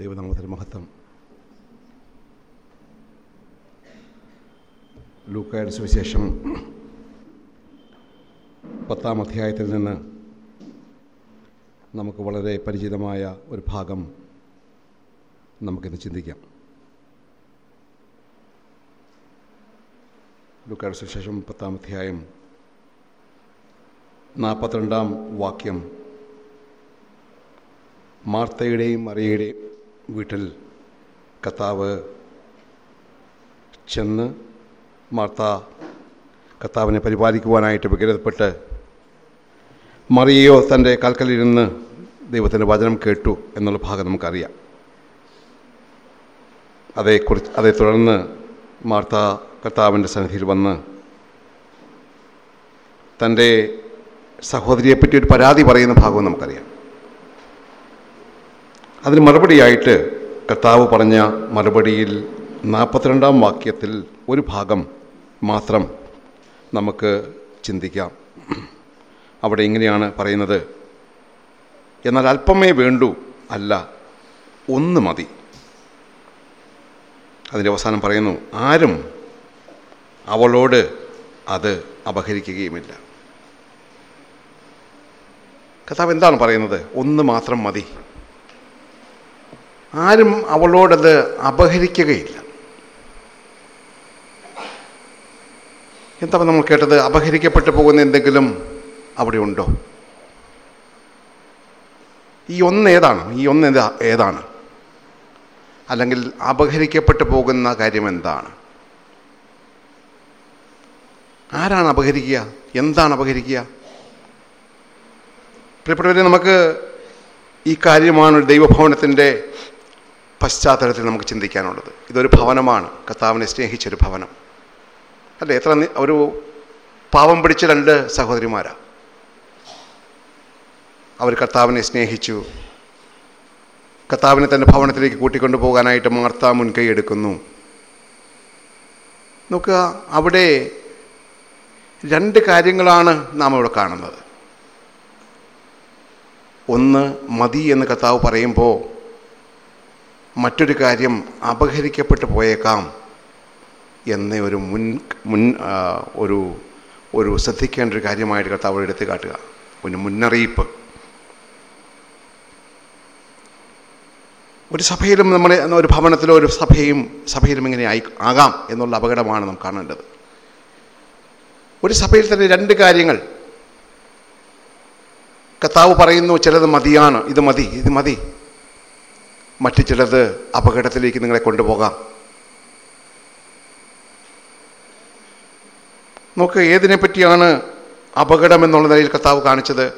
ദൈവനാമത്തിന് മഹത്വം. ലൂക്കായുടെ സുവിശേഷം പത്താം അധ്യായത്തിൽ നിന്ന് നമുക്ക് വളരെ പരിചിതമായ ഒരു ഭാഗം നമുക്കിന്ന് ചിന്തിക്കാം. ലൂക്കായുടെ സുവിശേഷം പത്താം അധ്യായം നാൽപ്പത്തിരണ്ടാം വാക്യം. മാർത്തയുടെയും മറിയയുടെയും വീട്ടിൽ കർത്താവ് ചെന്ന് മാർത്ത കർത്താവിനെ പരിപാലിക്കുവാനായിട്ട് വികരപ്പെട്ട് മറിയയോ തന്റെ കാൽക്കലിരുന്ന് ദൈവത്തിന്റെ വചനം കേട്ടു എന്നുള്ള ഭാഗം നമുക്കറിയാം. അതേക്കുറിച്ച് അതേ തുടർന്ന് മാർത്ത കർത്താവിന്റെ സന്നിധിയിൽ വന്ന് തന്റെ സഹോദരിയെപ്പറ്റി ഒരു പരാതി പറയുന്ന ഭാഗവും നമുക്കറിയാം. അതിന് മറുപടിയായിട്ട് കർത്താവ് പറഞ്ഞ മറുപടിയിൽ നാൽപ്പത്തിരണ്ടാം വാക്യത്തിൽ ഒരു ഭാഗം മാത്രം നമുക്ക് ചിന്തിക്കാം. അവിടെ ഇങ്ങനെയാണ് പറയുന്നത്. എന്നാൽ അല്പമേ വേണ്ടൂ അല്ല ഒന്ന് മതി. അതിന്റെ അവസാനം പറയുന്നു ആരും അവളോട് അത് അപഹരിക്കുകയുമില്ല. കർത്താവ് എന്താണ് പറയുന്നത്? ഒന്ന് മാത്രം മതി. ആരും അവളോടത് അപഹരിക്കുകയില്ല. എന്താ നമ്മൾ കേട്ടത്? അപഹരിക്കപ്പെട്ടു പോകുന്ന എന്തെങ്കിലും അവിടെ ഉണ്ടോ? ഈ ഒന്ന് ഏതാണ്? ഈ ഒന്ന് ഏതാണ്? അല്ലെങ്കിൽ അപഹരിക്കപ്പെട്ടു പോകുന്ന കാര്യം എന്താണ്? ആരാണ് അപഹരിക്കുക? എന്താണ് അപഹരിക്കുക? പ്രിയപ്പെട്ടവരെ നമുക്ക് ഈ കാര്യമാണ് ദൈവഭവനത്തിന്റെ പശ്ചാത്തലത്തിൽ നമുക്ക് ചിന്തിക്കാനുള്ളത്. ഇതൊരു ഭവനമാണ്. കർത്താവിനെ സ്നേഹിച്ചൊരു ഭവനം. അല്ലേ? എത്ര ഒരു പാവം പിടിച്ച രണ്ട് സഹോദരിമാരാ. അവർ കർത്താവിനെ സ്നേഹിച്ചു. കർത്താവിനെ തന്റെ ഭവനത്തിലേക്ക് കൂട്ടിക്കൊണ്ടു പോകാനായിട്ട് മാർത്ത മുൻകൈ എടുക്കുന്നു. നോക്കുക അവിടെ രണ്ട് കാര്യങ്ങളാണ് നാം ഇവിടെ കാണുന്നത്. ഒന്ന് മതി എന്ന് കർത്താവ് പറയുമ്പോൾ മറ്റൊരു കാര്യം അപഹരിക്കപ്പെട്ടു പോയേക്കാം എന്ന ഒരു മുൻ മുൻ ഒരു ഒരു ശ്രദ്ധിക്കേണ്ട ഒരു കാര്യമായിട്ട് കർത്താവ് എടുത്തു കാട്ടുക. ഒരു മുന്നറിയിപ്പ്. ഒരു സഭയിലും നമ്മുടെ ഒരു ഭവനത്തിലോ ഒരു സഭയും സഭയിലും ഇങ്ങനെ ആയി ആകാം എന്നുള്ള അപകടമാണ് നാം കാണേണ്ടത്. ഒരു സഭയിൽ തന്നെ രണ്ട് കാര്യങ്ങൾ. കർത്താവ് പറയുന്നു ചിലത് മതിയാണ് ഇത് മതി ഇത് മതി. മറ്റു ചിലത് അപകടത്തിലേക്ക് നിങ്ങളെ കൊണ്ടുപോകാം. നോക്ക് ഏതിനെ പറ്റിയാണ് അപകടം എന്നുള്ള നിലയിൽ കർത്താവ് കാണിച്ചത്?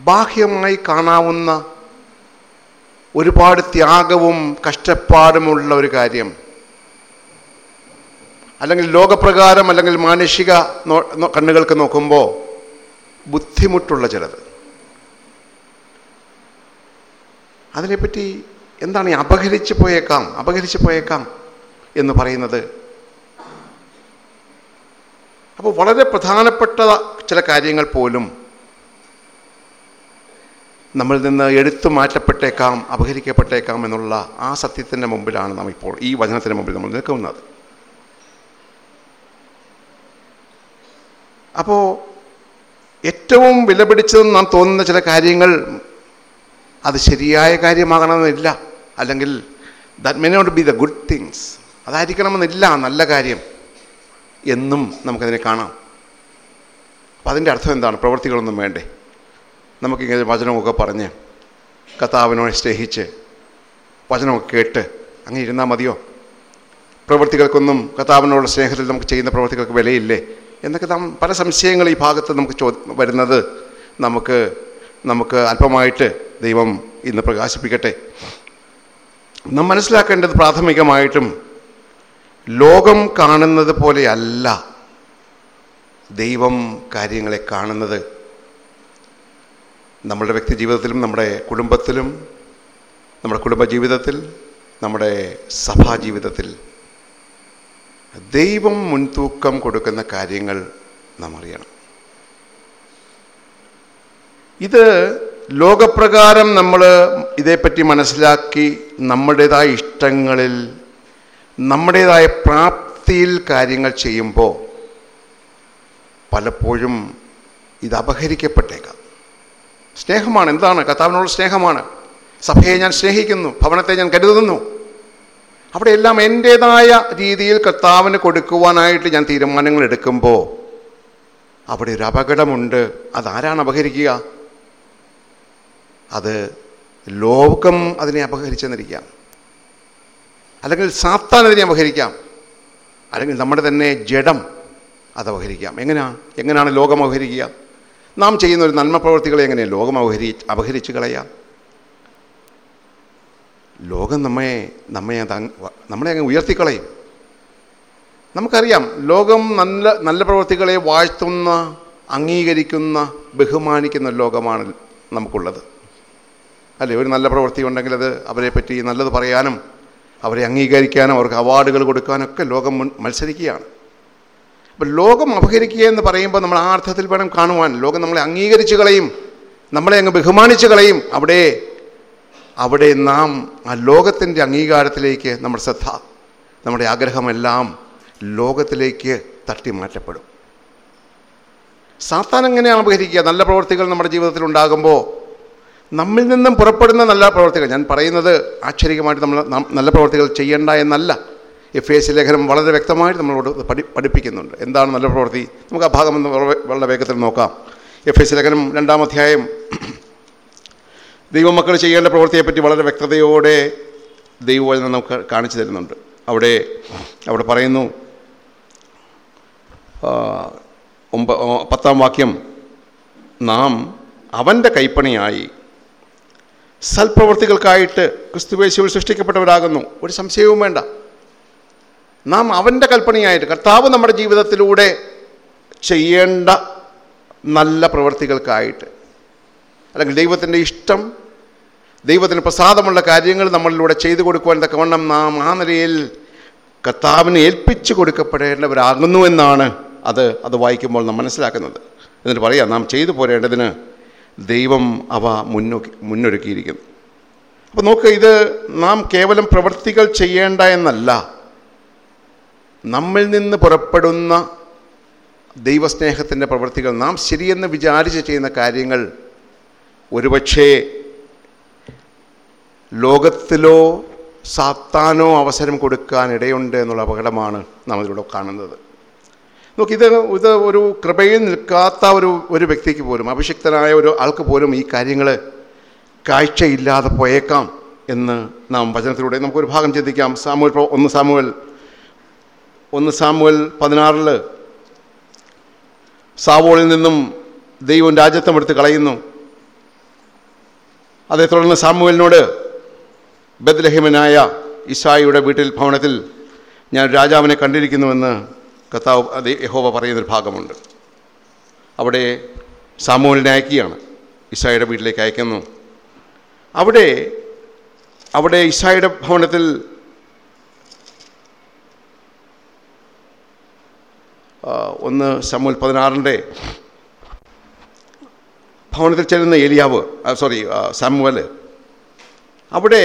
ബാഹ്യമായി കാണാവുന്ന ഒരുപാട് ത്യാഗവും കഷ്ടപ്പാടുമുള്ള ഒരു കാര്യം. അല്ലെങ്കിൽ ലോകപ്രകാരം അല്ലെങ്കിൽ മാനുഷിക കണ്ണുകൾക്ക് നോക്കുമ്പോൾ ബുദ്ധിമുട്ടുള്ള ചിലത്. അതിനെപ്പറ്റി എന്താണ് ഈ അപഹരിച്ച് പോയേക്കാം അപഹരിച്ച് പോയേക്കാം എന്ന് പറയുന്നത്? അപ്പോൾ വളരെ പ്രധാനപ്പെട്ട ചില കാര്യങ്ങൾ പോലും നമ്മളിൽ നിന്ന് എടുത്തു മാറ്റപ്പെട്ടേക്കാം അപഹരിക്കപ്പെട്ടേക്കാം എന്നുള്ള ആ സത്യത്തിന്റെ മുമ്പിലാണ് നാം ഇപ്പോൾ ഈ വചനത്തിന്റെ മുമ്പിൽ നമ്മൾ നിൽക്കുന്നത്. അപ്പോൾ ഏറ്റവും വിലപിടിച്ചതെന്ന് നാം തോന്നുന്ന ചില കാര്യങ്ങൾ അത് ശരിയായ കാര്യമാകണമെന്നില്ല. അല്ലെങ്കിൽ that may not be the good things അതായിരിക്കണമെന്നില്ല നല്ല കാര്യം എന്നും നമുക്കതിനെ കാണാം. അപ്പം അതിന്റെ അർത്ഥം എന്താണ്? പ്രവൃത്തികളൊന്നും വേണ്ടേ. നമുക്കിങ്ങനെ വചനമൊക്കെ പറഞ്ഞ് കഥാവിനോടെ സ്നേഹിച്ച് വചനമൊക്കെ കേട്ട് അങ്ങനെ ഇരുന്നാൽ മതിയോ? പ്രവൃത്തികൾക്കൊന്നും കഥാവിനോടുള്ള സ്നേഹത്തിൽ നമുക്ക് ചെയ്യുന്ന പ്രവൃത്തികൾക്ക് വിലയില്ലേ? എന്നൊക്കെ നാം പല സംശയങ്ങൾ ഈ ഭാഗത്ത് നമുക്ക് ചോ വരുന്നത് നമുക്ക് നമുക്ക് അല്പമായിട്ട് ദൈവം ഇന്ന് പ്രകാശിപ്പിക്കട്ടെ. നാം മനസ്സിലാക്കേണ്ടത് പ്രാഥമികമായിട്ടും ലോകം കാണുന്നത് പോലെയല്ല ദൈവം കാര്യങ്ങളെ കാണുന്നത്. നമ്മുടെ വ്യക്തി ജീവിതത്തിലും നമ്മുടെ കുടുംബത്തിലും നമ്മുടെ കുടുംബ ജീവിതത്തിൽ നമ്മുടെ സഭാ ജീവിതത്തിൽ ദൈവം മുൻതൂക്കം കൊടുക്കുന്ന കാര്യങ്ങൾ നാം അറിയണം. ഇത് ലോകപ്രകാരം നമ്മൾ ഇതേപ്പറ്റി മനസ്സിലാക്കി നമ്മുടേതായ ഇഷ്ടങ്ങളിൽ നമ്മുടേതായ പ്രാപ്തിയിൽ കാര്യങ്ങൾ ചെയ്യുമ്പോൾ പലപ്പോഴും ഇത് അപഹരിക്കപ്പെട്ടേക്കാം. സ്നേഹമാണ് എന്താണ്? കർത്താവിനോട് സ്നേഹമാണ്. സഭയെ ഞാൻ സ്നേഹിക്കുന്നു ഭവനത്തെ ഞാൻ കരുതുന്നു. അവിടെയെല്ലാം എന്റേതായ രീതിയിൽ കർത്താവിന് കൊടുക്കുവാനായിട്ട് ഞാൻ തീരുമാനങ്ങൾ എടുക്കുമ്പോൾ അവിടെ ഒരു അപകടമുണ്ട്. അതാരാണ് അപഹരിക്കുക? അത് ലോകം അതിനെ അപഹരിച്ചെന്നിരിക്കാം. അല്ലെങ്കിൽ സാത്താൻ അതിനെ അപഹരിക്കാം. അല്ലെങ്കിൽ നമ്മുടെ തന്നെ ജഡം അത് അപഹരിക്കാം. എങ്ങനെയാണ് എങ്ങനെയാണ് ലോകം അപഹരിക്കുക? നാം ചെയ്യുന്ന ഒരു നന്മ പ്രവൃത്തികളെ എങ്ങനെയാണ് ലോകം അപഹരി അപഹരിച്ച് കളയാം. ലോകം നമ്മെ നമ്മെ അത് നമ്മളെ അങ്ങ് ഉയർത്തിക്കളയും. നമുക്കറിയാം ലോകം നല്ല നല്ല പ്രവൃത്തികളെ വാഴ്ത്തുന്ന അംഗീകരിക്കുന്ന ബഹുമാനിക്കുന്ന ലോകമാണ് നമുക്കുള്ളത്. അല്ലേ? ഒരു നല്ല പ്രവൃത്തി ഉണ്ടെങ്കിൽ അത് അവരെ പറ്റി നല്ലത് പറയാനും അവരെ അംഗീകരിക്കാനും അവർക്ക് അവാർഡുകൾ കൊടുക്കാനൊക്കെ ലോകം മത്സരിക്കുകയാണ്. അപ്പം ലോകം അപഹരിക്കുക എന്ന് പറയുമ്പോൾ നമ്മൾ ആ അർത്ഥത്തിൽ വേണം കാണുവാൻ. ലോകം നമ്മളെ അംഗീകരിച്ച് കളയും നമ്മളെ അങ്ങ് ബഹുമാനിച്ച് കളയും. അവിടെ അവിടെ നാം ആ ലോകത്തിന്റെ അംഗീകാരത്തിലേക്ക് നമ്മുടെ ശ്രദ്ധ നമ്മുടെ ആഗ്രഹമെല്ലാം ലോകത്തിലേക്ക് തട്ടി മാറ്റപ്പെടും സാത്താൻ എങ്ങനെയാണ് അപഹരിക്കുക? നല്ല പ്രവൃത്തികൾ നമ്മുടെ ജീവിതത്തിൽ ഉണ്ടാകുമ്പോൾ നമ്മിൽ നിന്നും പുറപ്പെടുന്ന നല്ല പ്രവർത്തികൾ ഞാൻ പറയുന്നത് ആശ്ചര്യമായിട്ട് നമ്മൾ നല്ല പ്രവർത്തികൾ ചെയ്യേണ്ട എന്നല്ല. എഫ് എസ് ലേഖനം വളരെ വ്യക്തമായിട്ട് നമ്മളോട് പഠി പഠിപ്പിക്കുന്നുണ്ട്. എന്താണ് നല്ല പ്രവൃത്തി? നമുക്ക് ആ ഭാഗം ഒന്ന് വളരെ വേഗത്തിൽ നോക്കാം. എഫ് എസ് ലേഖനം രണ്ടാം അധ്യായം. ദൈവമക്കൾ ചെയ്യേണ്ട പ്രവൃത്തിയെപ്പറ്റി വളരെ വ്യക്തതയോടെ ദൈവവചനം നമുക്ക് കാണിച്ചു തരുന്നുണ്ട്. അവിടെ അവിടെ പറയുന്നു ഒമ്പ പത്താം വാക്യം. നാം അവന്റെ കൈപ്പണിയായി സൽപ്രവൃത്തികൾക്കായിട്ട് ക്രിസ്തുവേശുവിൽ സൃഷ്ടിക്കപ്പെട്ടവരാകുന്നു. ഒരു സംശയവും വേണ്ട. നാം അവന്റെ കൽപ്പനയായിട്ട് കർത്താവ് നമ്മുടെ ജീവിതത്തിലൂടെ ചെയ്യേണ്ട നല്ല പ്രവൃത്തികൾക്കായിട്ട് അല്ലെങ്കിൽ ദൈവത്തിന്റെ ഇഷ്ടം ദൈവത്തിന് പ്രസാദമുള്ള കാര്യങ്ങൾ നമ്മളിലൂടെ ചെയ്തു കൊടുക്കുവാൻ തക്കവണ്ണം നാം ആ നിലയിൽ കർത്താവിനെ ഏൽപ്പിച്ചു കൊടുക്കപ്പെടേണ്ടവരാകുന്നു എന്നാണ് അത് അത് വായിക്കുമ്പോൾ നാം മനസ്സിലാക്കുന്നത്. എന്നിട്ട് പറയാം നാം ചെയ്തു പോരേണ്ടതിന് ദൈവം അവ മുന്നോക്കി മുന്നൊരുക്കിയിരിക്കുന്നു അപ്പോൾ നോക്ക് ഇത് നാം കേവലം പ്രവൃത്തികൾ ചെയ്യേണ്ട എന്നല്ല. നമ്മിൽ നിന്ന് പുറപ്പെടുന്ന ദൈവസ്നേഹത്തിന്റെ പ്രവൃത്തികൾ നാം ശരിയെന്ന് വിചാരിച്ച് ചെയ്യുന്ന കാര്യങ്ങൾ ഒരുപക്ഷേ ലോകത്തിലോ സാത്താനോ അവസരം കൊടുക്കാൻ ഇടയുണ്ട് എന്നുള്ള അപകടമാണ് നാം ഇതിലൂടെ കാണുന്നത്. നോക്കി ഇത് ഇത് ഒരു കൃപയിൽ നിൽക്കാത്ത ഒരു ഒരു വ്യക്തിക്ക് പോലും അഭിഷിക്തനായ ഒരു ആൾക്ക് പോലും ഈ കാര്യങ്ങൾ കാഴ്ചയില്ലാതെ പോയേക്കാം എന്ന് നാം വചനത്തിലൂടെ നമുക്കൊരു ഭാഗം ചിന്തിക്കാം. പ്രോ- ഒന്ന് സാമുവൽ ഒന്ന് സാമുവൽ പതിനാറിൽ സാവോളിൽ നിന്നും ദൈവം രാജ്യത്വം എടുത്ത് കളയുന്നു. അതേ തുടർന്ന് സാമുവലിനോട് ബദ്ലഹിമനായ ഇസായിയുടെ വീട്ടിൽ ഭവനത്തിൽ ഞാൻ രാജാവിനെ കണ്ടിരിക്കുന്നുവെന്ന് കർത്താവ് അത് യഹോവ പറയുന്നൊരു ഭാഗമുണ്ട്. അവിടെ സാമുവലിനെ അയക്കുകയാണ് ഇസായുടെ വീട്ടിലേക്ക് അയക്കുന്നു. അവിടെ അവിടെ ഇസായുടെ ഭവനത്തിൽ ഒന്ന് സമൂൽ പതിനാറിന്റെ ഭവനത്തിൽ ചെല്ലുന്ന ഏലിയാവ് സോറി സാമുവൽ. അവിടെ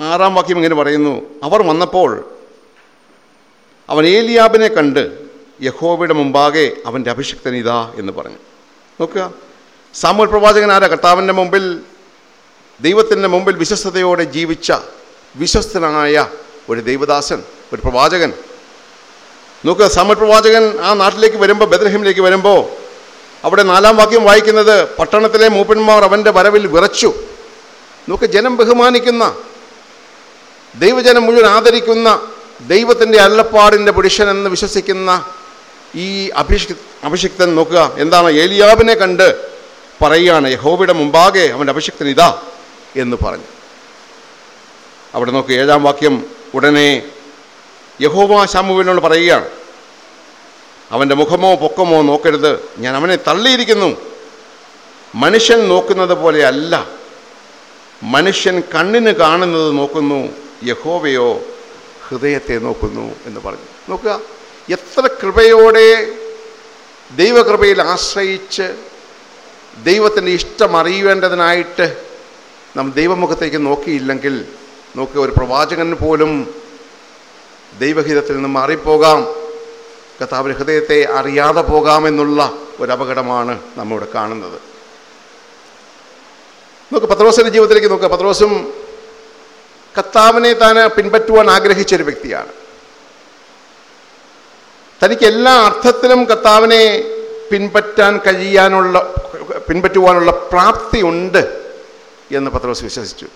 ആറാം വാക്യം ഇങ്ങനെ പറയുന്നു അവർ വന്നപ്പോൾ അവൻ ഏലിയാബിനെ കണ്ട് യഹോവയുടെ മുമ്പാകെ അവന്റെ അഭിഷിക്തൻ ഇതാ എന്ന് പറഞ്ഞു. നോക്കുക. സാമൂൽ പ്രവാചകൻ ആരാ? കർത്താവിന്റെ മുമ്പിൽ ദൈവത്തിന്റെ മുമ്പിൽ വിശ്വസ്തയോടെ ജീവിച്ച വിശ്വസ്തനായ ഒരു ദൈവദാസൻ ഒരു പ്രവാചകൻ. നോക്കുക സാമൂൽ പ്രവാചകൻ ആ നാട്ടിലേക്ക് വരുമ്പോൾ ബദ്രഹിമിലേക്ക് വരുമ്പോൾ അവിടെ നാലാം വാക്യം വായിക്കുന്നത് പട്ടണത്തിലെ മൂപ്പന്മാർ അവന്റെ വരവിൽ വിറച്ചു. നോക്ക് ജനം ബഹുമാനിക്കുന്ന ദൈവജനം മുഴുവൻ ആദരിക്കുന്ന ദൈവത്തിന്റെ അല്ലപ്പാടിന്റെ പുരുഷൻ എന്ന് വിശ്വസിക്കുന്ന ഈ അഭിഷി അഭിഷിക്തൻ നോക്കുക. എന്താണ്? ഏലിയാബിനെ കണ്ട് പറയുകയാണ് യഹോബയുടെ മുമ്പാകെ അവന്റെ അഭിഷിക്തൻ ഇതാ എന്ന് പറഞ്ഞു. അവിടെ നോക്ക് ഏഴാം വാക്യം ഉടനെ യഹോവ ശാമുവിനോട് പറയുകയാണ് അവന്റെ മുഖമോ പൊക്കമോ നോക്കരുത് ഞാൻ അവനെ തള്ളിയിരിക്കുന്നു. മനുഷ്യൻ നോക്കുന്നത് പോലെ അല്ല. മനുഷ്യൻ കണ്ണിന് കാണുന്നത് നോക്കുന്നു. യഹോവയോ ഹൃദയത്തെ നോക്കുന്നു എന്ന് പറഞ്ഞു. നോക്കുക എത്ര കൃപയോടെ ദൈവകൃപയിൽ ആശ്രയിച്ച് ദൈവത്തിന്റെ ഇഷ്ടം അറിയേണ്ടതിനായിട്ട് നാം ദൈവമുഖത്തേക്ക് നോക്കിയില്ലെങ്കിൽ നോക്കുക ഒരു പ്രവാചകൻ പോലും ദൈവഹിതത്തിൽ നിന്ന് മാറിപ്പോകാം. കർത്താവിന്റെ ഹൃദയത്തെ അറിയാതെ പോകാമെന്നുള്ള ഒരു അപകടമാണ് നമ്മിവിടെ കാണുന്നത്. നോക്കുക പത്രോസിന്റെ ജീവിതത്തിലേക്ക് നോക്കുക. പത്രോസും കർത്താവിനെ താൻ പിൻപറ്റുവാൻ ആഗ്രഹിച്ച ഒരു വ്യക്തിയാണ്. തനിക്ക് എല്ലാ അർത്ഥത്തിലും കർത്താവിനെ പിൻപറ്റാൻ കഴിയാനുള്ള പിൻപറ്റുവാനുള്ള പ്രാപ്തി ഉണ്ട് എന്ന് പത്രോസ് വിശ്വസിച്ചു.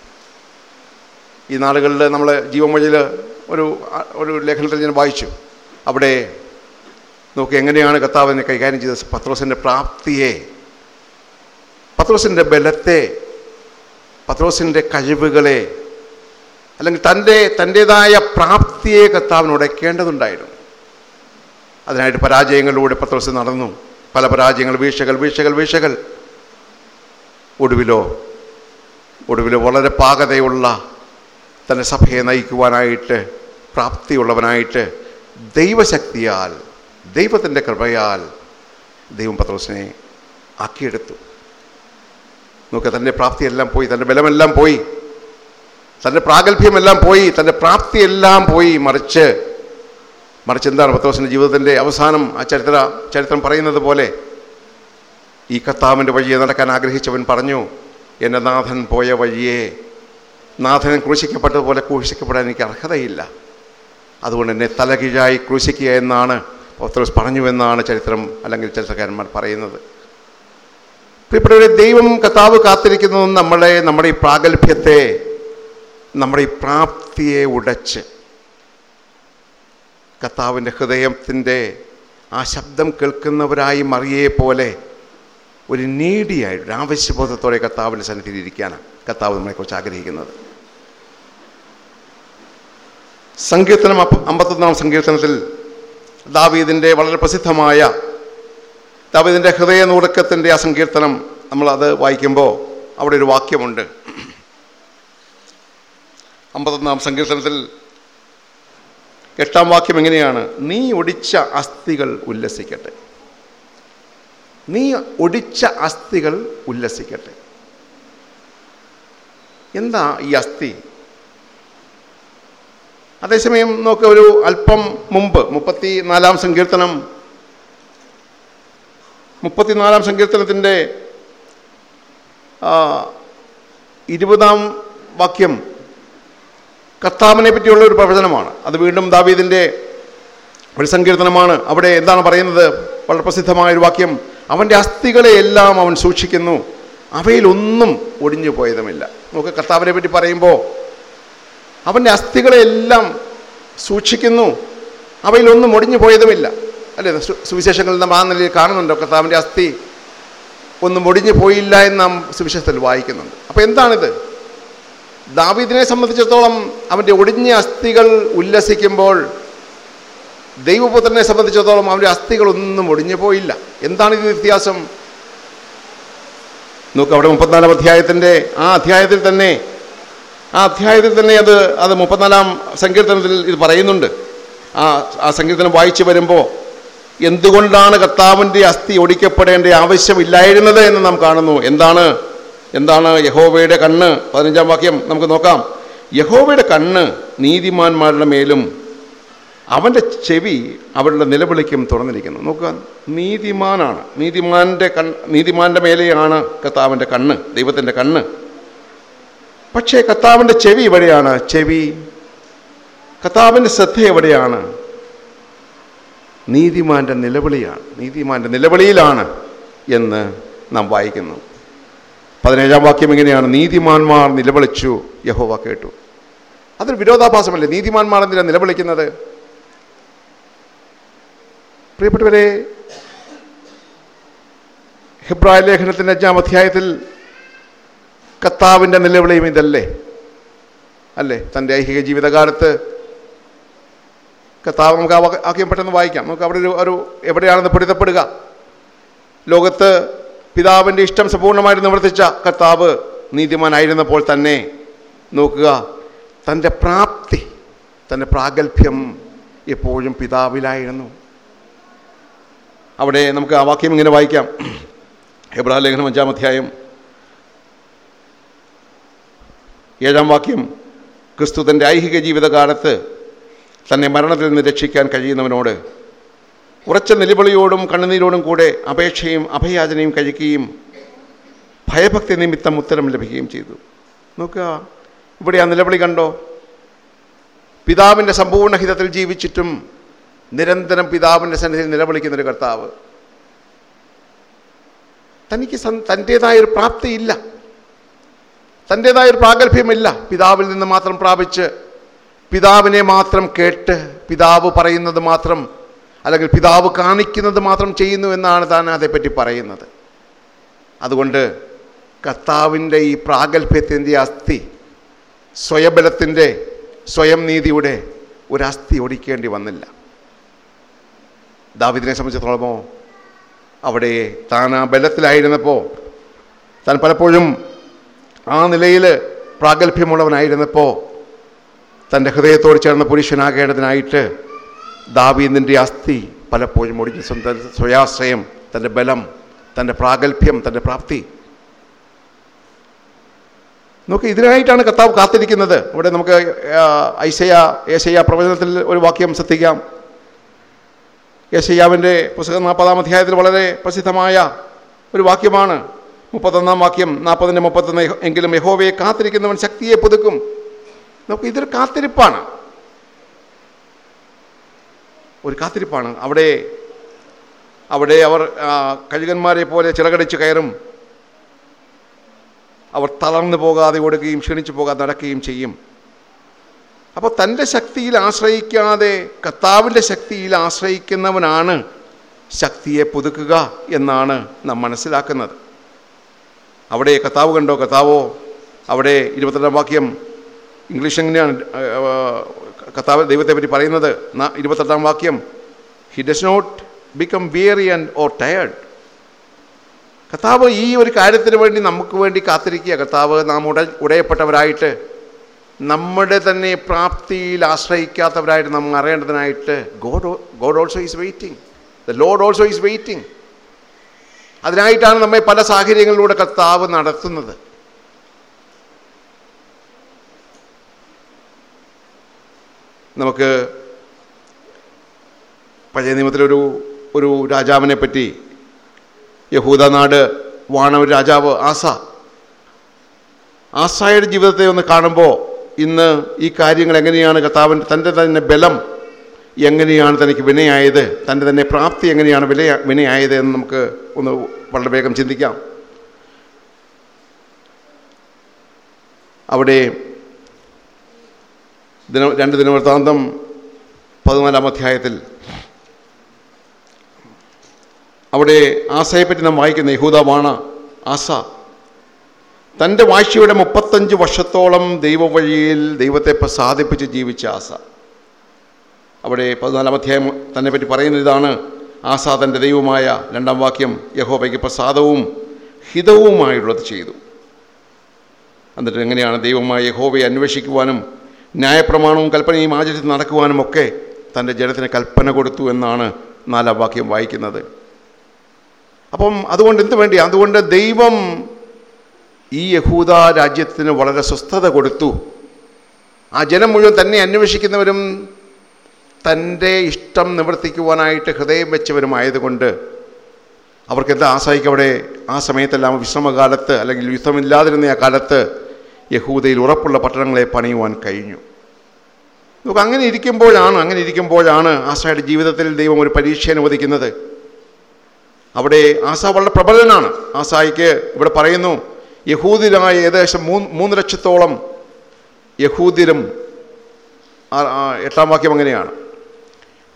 ഈ നാളുകളിൽ നമ്മൾ ജീവമൊഴിയിൽ ഒരു ഒരു ലേഖനത്തിൽ ഞാൻ വായിച്ചു. അവിടെ നോക്കി എങ്ങനെയാണ് കർത്താവിനെ കൈകാര്യം ചെയ്ത പത്രോസിന്റെ പ്രാപ്തിയെ പത്രോസിന്റെ ബലത്തെ പത്രോസിന്റെ കഴിവുകളെ അല്ലെങ്കിൽ തന്റെ തന്റേതായ പ്രാപ്തിയെ കർത്താവിന് ഉടയ്ക്കേണ്ടതുണ്ടായിരുന്നു അതിനായിട്ട് പരാജയങ്ങളിലൂടെ പത്രോസ് നടന്നു. പല പരാജയങ്ങൾ വീഴ്ചകൾ വീഴ്ചകൾ വീഴ്ചകൾ. ഒടുവിലോ ഒടുവിലോ വളരെ പാകതയുള്ള തന്റെ സഭയെ നയിക്കുവാനായിട്ട് പ്രാപ്തിയുള്ളവനായിട്ട് ദൈവശക്തിയാൽ ദൈവത്തിന്റെ കൃപയാൽ ദൈവം പത്രോസിനെ ആക്കിയെടുത്തു. നോക്കുക തന്റെ പ്രാപ്തിയെല്ലാം പോയി തന്റെ ബലമെല്ലാം പോയി. തന്റെ പ്രാഗൽഭ്യമെല്ലാം പോയി തന്റെ പ്രാപ്തിയെല്ലാം പോയി മറിച്ച് മറിച്ച് എന്താണ് പത്രോസിന്റെ ജീവിതത്തിന്റെ അവസാനം ആ ചരിത്ര ചരിത്രം പറയുന്നത് പോലെ ഈ കർത്താവിന്റെ വഴിയെ നടക്കാൻ ആഗ്രഹിച്ചവൻ പറഞ്ഞു എന്റെ നാഥൻ പോയ വഴിയെ നാഥനെ ക്രൂശിക്കപ്പെട്ടതുപോലെ ക്രൂശിക്കപ്പെടാൻ എനിക്ക് അർഹതയില്ല. അതുകൊണ്ട് എന്നെ തലകീഴായി ക്രൂശിക്കുക എന്നാണ് പത്രോസ് പറഞ്ഞു എന്നാണ് ചരിത്രം അല്ലെങ്കിൽ ചരിത്രകാരന്മാർ പറയുന്നത്. പ്രിയപ്പെട്ടവരെ ദൈവം കർത്താവ് കാത്തിരിക്കുന്നതും നമ്മളെ നമ്മുടെ ഈ പ്രാഗൽഭ്യത്തെ നമ്മുടെ ഈ പ്രാപ്തിയെ ഉടച്ച് കർത്താവിന്റെ ഹൃദയത്തിന്റെ ആ ശബ്ദം കേൾക്കുന്നവരായി മറിയെ പോലെ ഒരു നീടിയായി ഒരു ആവശ്യബോധത്തോടെ കർത്താവിന്റെ സന്നിധിയിൽ ഇരിക്കാനാണ് കർത്താവ് നമ്മളെക്കുറിച്ച് ആഗ്രഹിക്കുന്നത്. സങ്കീർത്തനം അമ്പത്തൊന്നാം സങ്കീർത്തനത്തിൽ ദാവീദിന്റെ വളരെ പ്രസിദ്ധമായ ദാവീദിന്റെ ഹൃദയ നൂടക്കത്തിന്റെ ആ സങ്കീർത്തനം നമ്മളത് വായിക്കുമ്പോൾ അവിടെ ഒരു വാക്യമുണ്ട്. അമ്പത്തൊന്നാം സങ്കീർത്തനത്തിൽ എട്ടാം വാക്യം എങ്ങനെയാണ്? നീ ഒടിച്ച അസ്ഥികൾ ഉല്ലസിക്കട്ടെ. നീ ഒടിച്ച അസ്ഥികൾ ഉല്ലസിക്കട്ടെ. എന്താ ഈ അസ്ഥി? അതേസമയം നോക്കുക ഒരു അല്പം മുമ്പ് മുപ്പത്തി നാലാം സങ്കീർത്തനം. മുപ്പത്തിനാലാം സങ്കീർത്തനത്തിന്റെ ഇരുപതാം വാക്യം കർത്താവിനെ പറ്റിയുള്ള ഒരു പ്രവചനമാണ്. അത് വീണ്ടും ദാവീദിന്റെ ഒരു സങ്കീർത്തനമാണ്. അവിടെ എന്താണ് പറയുന്നത്? വളരെ പ്രസിദ്ധമായ ഒരു വാക്യം. അവന്റെ അസ്ഥികളെ എല്ലാം അവൻ സൂക്ഷിക്കുന്നു. അവയിലൊന്നും ഒടിഞ്ഞു പോയതുമില്ല. നമുക്ക് കർത്താവിനെ പറ്റി പറയുമ്പോൾ അവന്റെ അസ്ഥികളെ എല്ലാം സൂക്ഷിക്കുന്നു. അവയിലൊന്നും ഒടിഞ്ഞു പോയതുമില്ല. അല്ലേ? സുവിശേഷങ്ങളിൽ നാം ആ നിലയിൽ കാണുന്നുണ്ടോ. കർത്താവിന്റെ അസ്ഥി ഒന്നും ഒടിഞ്ഞു പോയില്ല എന്ന് നാം സുവിശേഷത്തിൽ വായിക്കുന്നുണ്ട്. അപ്പോൾ എന്താണിത്? ദാവീദിനെ സംബന്ധിച്ചിടത്തോളം അവന്റെ ഒടിഞ്ഞ അസ്ഥികൾ ഉല്ലസിക്കുമ്പോൾ ദൈവപുത്രനെ സംബന്ധിച്ചിടത്തോളം അവന്റെ അസ്ഥികളൊന്നും ഒടിഞ്ഞു പോയില്ല. എന്താണ് ഇത് വ്യത്യാസം? നോക്ക് അവിടെ മുപ്പത്തിനാലാം അധ്യായത്തിന്റെ ആ അധ്യായത്തിൽ തന്നെ ആ അധ്യായത്തിൽ തന്നെ അത് അത് മുപ്പത്തിനാലാം സങ്കീർത്തനത്തിൽ ഇത് പറയുന്നുണ്ട്. ആ ആ സങ്കീർത്തനം വായിച്ചു വരുമ്പോൾ എന്തുകൊണ്ടാണ് കർത്താവിന്റെ അസ്ഥി ഒടിക്കപ്പെടേണ്ട ആവശ്യമില്ലായിരുന്നത് എന്ന് നാം കാണുന്നു. എന്താണ്? എന്താണ് യഹോവയുടെ കണ്ണ്? പതിനഞ്ചാം വാക്യം നമുക്ക് നോക്കാം. യഹോവയുടെ കണ്ണ് നീതിമാന്മാരുടെ മേലും അവന്റെ ചെവി അവരുടെ നിലവിളിക്കും തുറന്നിരിക്കുന്നു. നോക്കുക നീതിമാനാണ്. നീതിമാന്റെ കൺ നീതിമാന്റെ മേലെയാണ് കർത്താവിന്റെ കണ്ണ് ദൈവത്തിന്റെ കണ്ണ്. പക്ഷേ കർത്താവിന്റെ ചെവി എവിടെയാണ് ചെവി കർത്താവിന്റെ ശ്രദ്ധ എവിടെയാണ്? നീതിമാന്റെ നിലവിളിയാണ്. നീതിമാന്റെ നിലവിളിയിലാണ് എന്ന് നാം വായിക്കുന്നു. പതിനേഴാം വാക്യം എങ്ങനെയാണ്? നീതിമാന്മാർ നിലവിളിച്ചു യഹോവ കേട്ടു. അതൊരു വിരോധാഭാസമല്ലേ? നീതിമാന്മാർ എന്തിനാണ് നിലവിളിക്കുന്നത്? പ്രിയപ്പെട്ടവരെ ഹിബ്രായ ലേഖനത്തിന്റെ അഞ്ചാം അധ്യായത്തിൽ കത്താവിന്റെ നിലവിളിയും ഇതല്ലേ? അല്ലേ? തന്റെ ഐഹിക ജീവിതകാലത്ത് കത്താവ് നമുക്ക് ആക്കിയും പെട്ടെന്ന് വായിക്കാം. നമുക്ക് അവിടെ ഒരു ഒരു എവിടെയാണെന്ന് പൊരുത്തപ്പെടുക. ലോകത്ത് പിതാവിന്റെ ഇഷ്ടം സമ്പൂർണമായിട്ട് നിവർത്തിച്ച കർത്താവ് നീതിമാനായിരുന്നപ്പോൾ തന്നെ നോക്കുക തന്റെ പ്രാപ്തി തന്റെ പ്രാഗൽഭ്യം എപ്പോഴും പിതാവിലായിരുന്നു. അവിടെ നമുക്ക് ആ വാക്യം ഇങ്ങനെ വായിക്കാം. എബ്രാ ലേഖനം അഞ്ചാം അധ്യായം ഏഴാം വാക്യം ക്രിസ്തു തന്റെ ഐഹിക ജീവിതകാലത്ത് തന്നെ മരണത്തിൽ നിന്ന് രക്ഷിക്കാൻ കഴിയുന്നവനോട് ഉറച്ച നിലവിളിയോടും കണ്ണുനീരോടും കൂടെ അപേക്ഷയും അഭയാചനയും കഴിക്കുകയും ഭയഭക്തി നിമിത്തം ഉത്തരം ലഭിക്കുകയും ചെയ്തു. നോക്കുക ഇവിടെ ആ നിലവിളി കണ്ടോ? പിതാവിന്റെ സമ്പൂർണ ഹിതത്തിൽ ജീവിച്ചിട്ടും നിരന്തരം പിതാവിന്റെ സന്നിധിയിൽ നിലവിളിക്കുന്നൊരു കർത്താവ്. തനിക്ക് തന്റേതായൊരു പ്രാപ്തിയില്ല. തന്റേതായൊരു പ്രാഗൽഭ്യമില്ല. പിതാവിൽ നിന്ന് മാത്രം പ്രാപിച്ച് പിതാവിനെ മാത്രം കേട്ട് പിതാവ് പറയുന്നത് മാത്രം അല്ലെങ്കിൽ പിതാവ് കാണിക്കുന്നത് മാത്രം ചെയ്യുന്നു എന്നാണ് താൻ അതേപ്പറ്റി പറയുന്നത്. അതുകൊണ്ട് കർത്താവിന്റെ ഈ പ്രാഗൽഭ്യത്തിന്റെ അസ്ഥി സ്വയബലത്തിന്റെ സ്വയം നീതിയുടെ ഒരു അസ്ഥി ഒടിക്കേണ്ടി വന്നില്ല. ദാവിദിനെ സംബന്ധിച്ചിടത്തോളമോ അവിടെ താൻ ആ ബലത്തിലായിരുന്നപ്പോൾ താൻ പലപ്പോഴും ആ നിലയിൽ പ്രാഗൽഭ്യമുള്ളവനായിരുന്നപ്പോൾ തന്റെ ഹൃദയത്തോട് ചേർന്ന പുരുഷനാകേണ്ടതിനായിട്ട് ദാവീദിന്റെ അസ്ഥി പലപ്പോഴും ഒടിഞ്ഞു സ്വന്തം സ്വയാശ്രയം തന്റെ ബലം തന്റെ പ്രാഗൽഭ്യം തന്റെ പ്രാപ്തി. നോക്ക് ഇതിനായിട്ടാണ് കർത്താവ് കാത്തിരിക്കുന്നത്. ഇവിടെ നമുക്ക് ഐശയ ഏശയ്യ പ്രവചനത്തിൽ ഒരു വാക്യം ശ്രദ്ധിക്കാം. യേശയ്യാവിന്റെ പുസ്തകം നാൽപ്പതാം അധ്യായത്തിൽ വളരെ പ്രസിദ്ധമായ ഒരു വാക്യമാണ്. മുപ്പത്തൊന്നാം വാക്യം നാൽപ്പതിന്റെ മുപ്പത്തൊന്ന് എങ്കിലും യഹോവയെ കാത്തിരിക്കുന്നവൻ ശക്തിയെ പുതുക്കും. നമുക്ക് ഇതൊരു കാത്തിരിപ്പാണ്. ഒരു കാത്തിരിപ്പാണ്. അവിടെ അവിടെ അവർ കഴുകന്മാരെ പോലെ ചിറകടിച്ച് കയറും. അവർ തളർന്നു പോകാതെ ഓടുകയും ക്ഷീണിച്ചു പോകാതെ നടക്കുകയും ചെയ്യും. അപ്പോൾ തന്റെ ശക്തിയിൽ ആശ്രയിക്കാതെ കർത്താവിന്റെ ശക്തിയിൽ ആശ്രയിക്കുന്നവനാണ് ശക്തിയെ പുതുക്കുക എന്നാണ് നാം മനസ്സിലാക്കുന്നത്. അവിടെ കർത്താവ് കണ്ടോ? കർത്താവോ അവിടെ ഇരുപത്തിരണ്ടാം വാക്യം ഇംഗ്ലീഷ് എങ്ങനെയാണ് കർത്താവ് ദൈവത്തെ പറ്റി പറയുന്നത് ഇരുപത്തെട്ടാം വാക്യം. He does not become weary and or tired കർത്താവ് ഈ ഒരു കാര്യത്തിന് വേണ്ടി നമുക്ക് വേണ്ടി കാത്തിരിക്കുക. കർത്താവ് നാം ഉട ഉടയപ്പെട്ടവരായിട്ട് നമ്മുടെ തന്നെ പ്രാപ്തിയിൽ ആശ്രയിക്കാത്തവരായിട്ട് നമ്മൾ അറിയേണ്ടതിനായിട്ട് God God also is waiting the Lord also is waiting അതിനായിട്ടാണ് നമ്മെ പല സാഹചര്യങ്ങളിലൂടെ കർത്താവ് നടത്തുന്നത്. നമുക്ക് പഴയ നിയമത്തിലൊരു ഒരു രാജാവിനെ പറ്റി യഹൂദ നാട് വാണ ഒരു രാജാവ് ആസ. ആസായുടെ ജീവിതത്തെ ഒന്ന് കാണുമ്പോൾ ഇന്ന് ഈ കാര്യങ്ങൾ എങ്ങനെയാണ് കർത്താവിന്റെ തന്റെ തന്നെ ബലം എങ്ങനെയാണ് തനിക്ക് വിനയായത് തന്റെ തന്നെ പ്രാപ്തി എങ്ങനെയാണ് വില വിനയായത് എന്ന് നമുക്ക് ഒന്ന് വളരെ വേഗം ചിന്തിക്കാം. അവിടെ ദിന രണ്ട് ദിനവൃത്താന്തം പതിനാലാം അധ്യായത്തിൽ. അവിടെ ആസയെപ്പറ്റി നാം വായിക്കുന്ന യഹൂദമാണ് ആസ. തന്റെ വാഴ്ചയുടെ മുപ്പത്തഞ്ച് വർഷത്തോളം ദൈവവഴിയിൽ ദൈവത്തെ പ്രസാദിപ്പിച്ച് ജീവിച്ച ആസ. അവിടെ പതിനാലാം അധ്യായം തന്നെ പറ്റി പറയുന്ന ഇതാണ്. ആസ തന്റെ ദൈവമായ രണ്ടാം വാക്യം യഹോബയ്ക്ക് പ്രസാദവും ഹിതവുമായുള്ളത് ചെയ്തു. എന്നിട്ട് എങ്ങനെയാണ് ദൈവമായ യഹോബയെ അന്വേഷിക്കുവാനും ന്യായപ്രമാണവും കൽപ്പനയും ആചരിച്ച് നടക്കുവാനുമൊക്കെ തന്റെ ജനത്തിന് കൽപ്പന കൊടുത്തു എന്നാണ് നാലാം വാക്യം വായിക്കുന്നത്. അപ്പം അതുകൊണ്ട് എന്ത് വേണ്ടി? അതുകൊണ്ട് ദൈവം ഈ യഹൂദ രാജ്യത്തിന് വളരെ സ്വസ്ഥത കൊടുത്തു. ആ ജനം മുഴുവൻ തന്നെ അന്വേഷിക്കുന്നവരും തന്റെ ഇഷ്ടം നിവർത്തിക്കുവാനായിട്ട് ഹൃദയം വെച്ചവരുമായതുകൊണ്ട് അവർക്ക് എന്താ ആസായിക്ക് ആ സമയത്തെല്ലാം വിശ്രമകാലത്ത് അല്ലെങ്കിൽ യുദ്ധമില്ലാതിരുന്ന ആ കാലത്ത് യഹൂദയിൽ ഉറപ്പുള്ള പട്ടണങ്ങളെ പണിയുവാൻ കഴിഞ്ഞു. നമുക്ക് അങ്ങനെ ഇരിക്കുമ്പോഴാണ് അങ്ങനെ ഇരിക്കുമ്പോഴാണ് ആസയുടെ ജീവിതത്തിൽ ദൈവം ഒരു പരീക്ഷ അനുവദിക്കുന്നത്. അവിടെ ആസ വളരെ പ്രബലനാണ്. ആസായിക്ക് ഇവിടെ പറയുന്നു യഹൂദിലായ ഏകദേശം മൂന്ന് മൂന്ന് ലക്ഷത്തോളം യഹൂദിനും എട്ടാം വാക്യം അങ്ങനെയാണ്.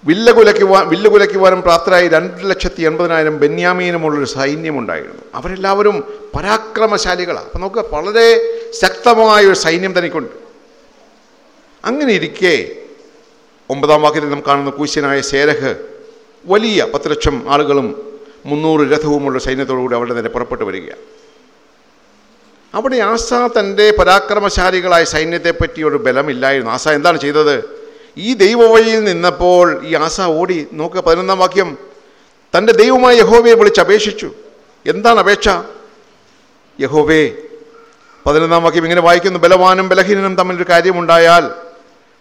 വില്ല കുലയ്ക്കുവാൻ വില്ല് കുലയ്ക്കുവാനും പ്രാപ്തരായി രണ്ട് ലക്ഷത്തി എൺപതിനായിരം ബെന്യാമീനുമുള്ളൊരു സൈന്യമുണ്ടായിരുന്നു. അവരെല്ലാവരും പരാക്രമശാലികളാണ് അപ്പം നോക്കുക വളരെ ശക്തമായ ഒരു സൈന്യം തനിക്കുണ്ട്. അങ്ങനെ ഇരിക്കെ ഒമ്പതാം വാക്യത്തിൽ നാം കാണുന്ന കൂശ്യനായ സേരഹ് വലിയ പത്ത് ലക്ഷം ആളുകളും മുന്നൂറ് രഥവുമുള്ള സൈന്യത്തോടുകൂടി അവരുടെ നേരെ പുറപ്പെട്ടു വരികയാണ്. അവിടെ ആസ തന്റെ പരാക്രമശാലികളായ സൈന്യത്തെപ്പറ്റിയൊരു ബലമില്ലായിരുന്നു. ആസ എന്താണ് ചെയ്തത്? ഈ ദൈവവഴിയിൽ നിന്നപ്പോൾ ഈ ആസ ഓടി നോക്കുക പതിനൊന്നാം വാക്യം. തന്റെ ദൈവമായ യഹോവയെ വിളിച്ച് അപേക്ഷിച്ചു. എന്താണ് അപേക്ഷ? യഹോവേ പതിനൊന്നാം വാക്യം ഇങ്ങനെ വായിക്കുന്നു. ബലവാനും ബലഹീനനും തമ്മിലൊരു കാര്യമുണ്ടായാൽ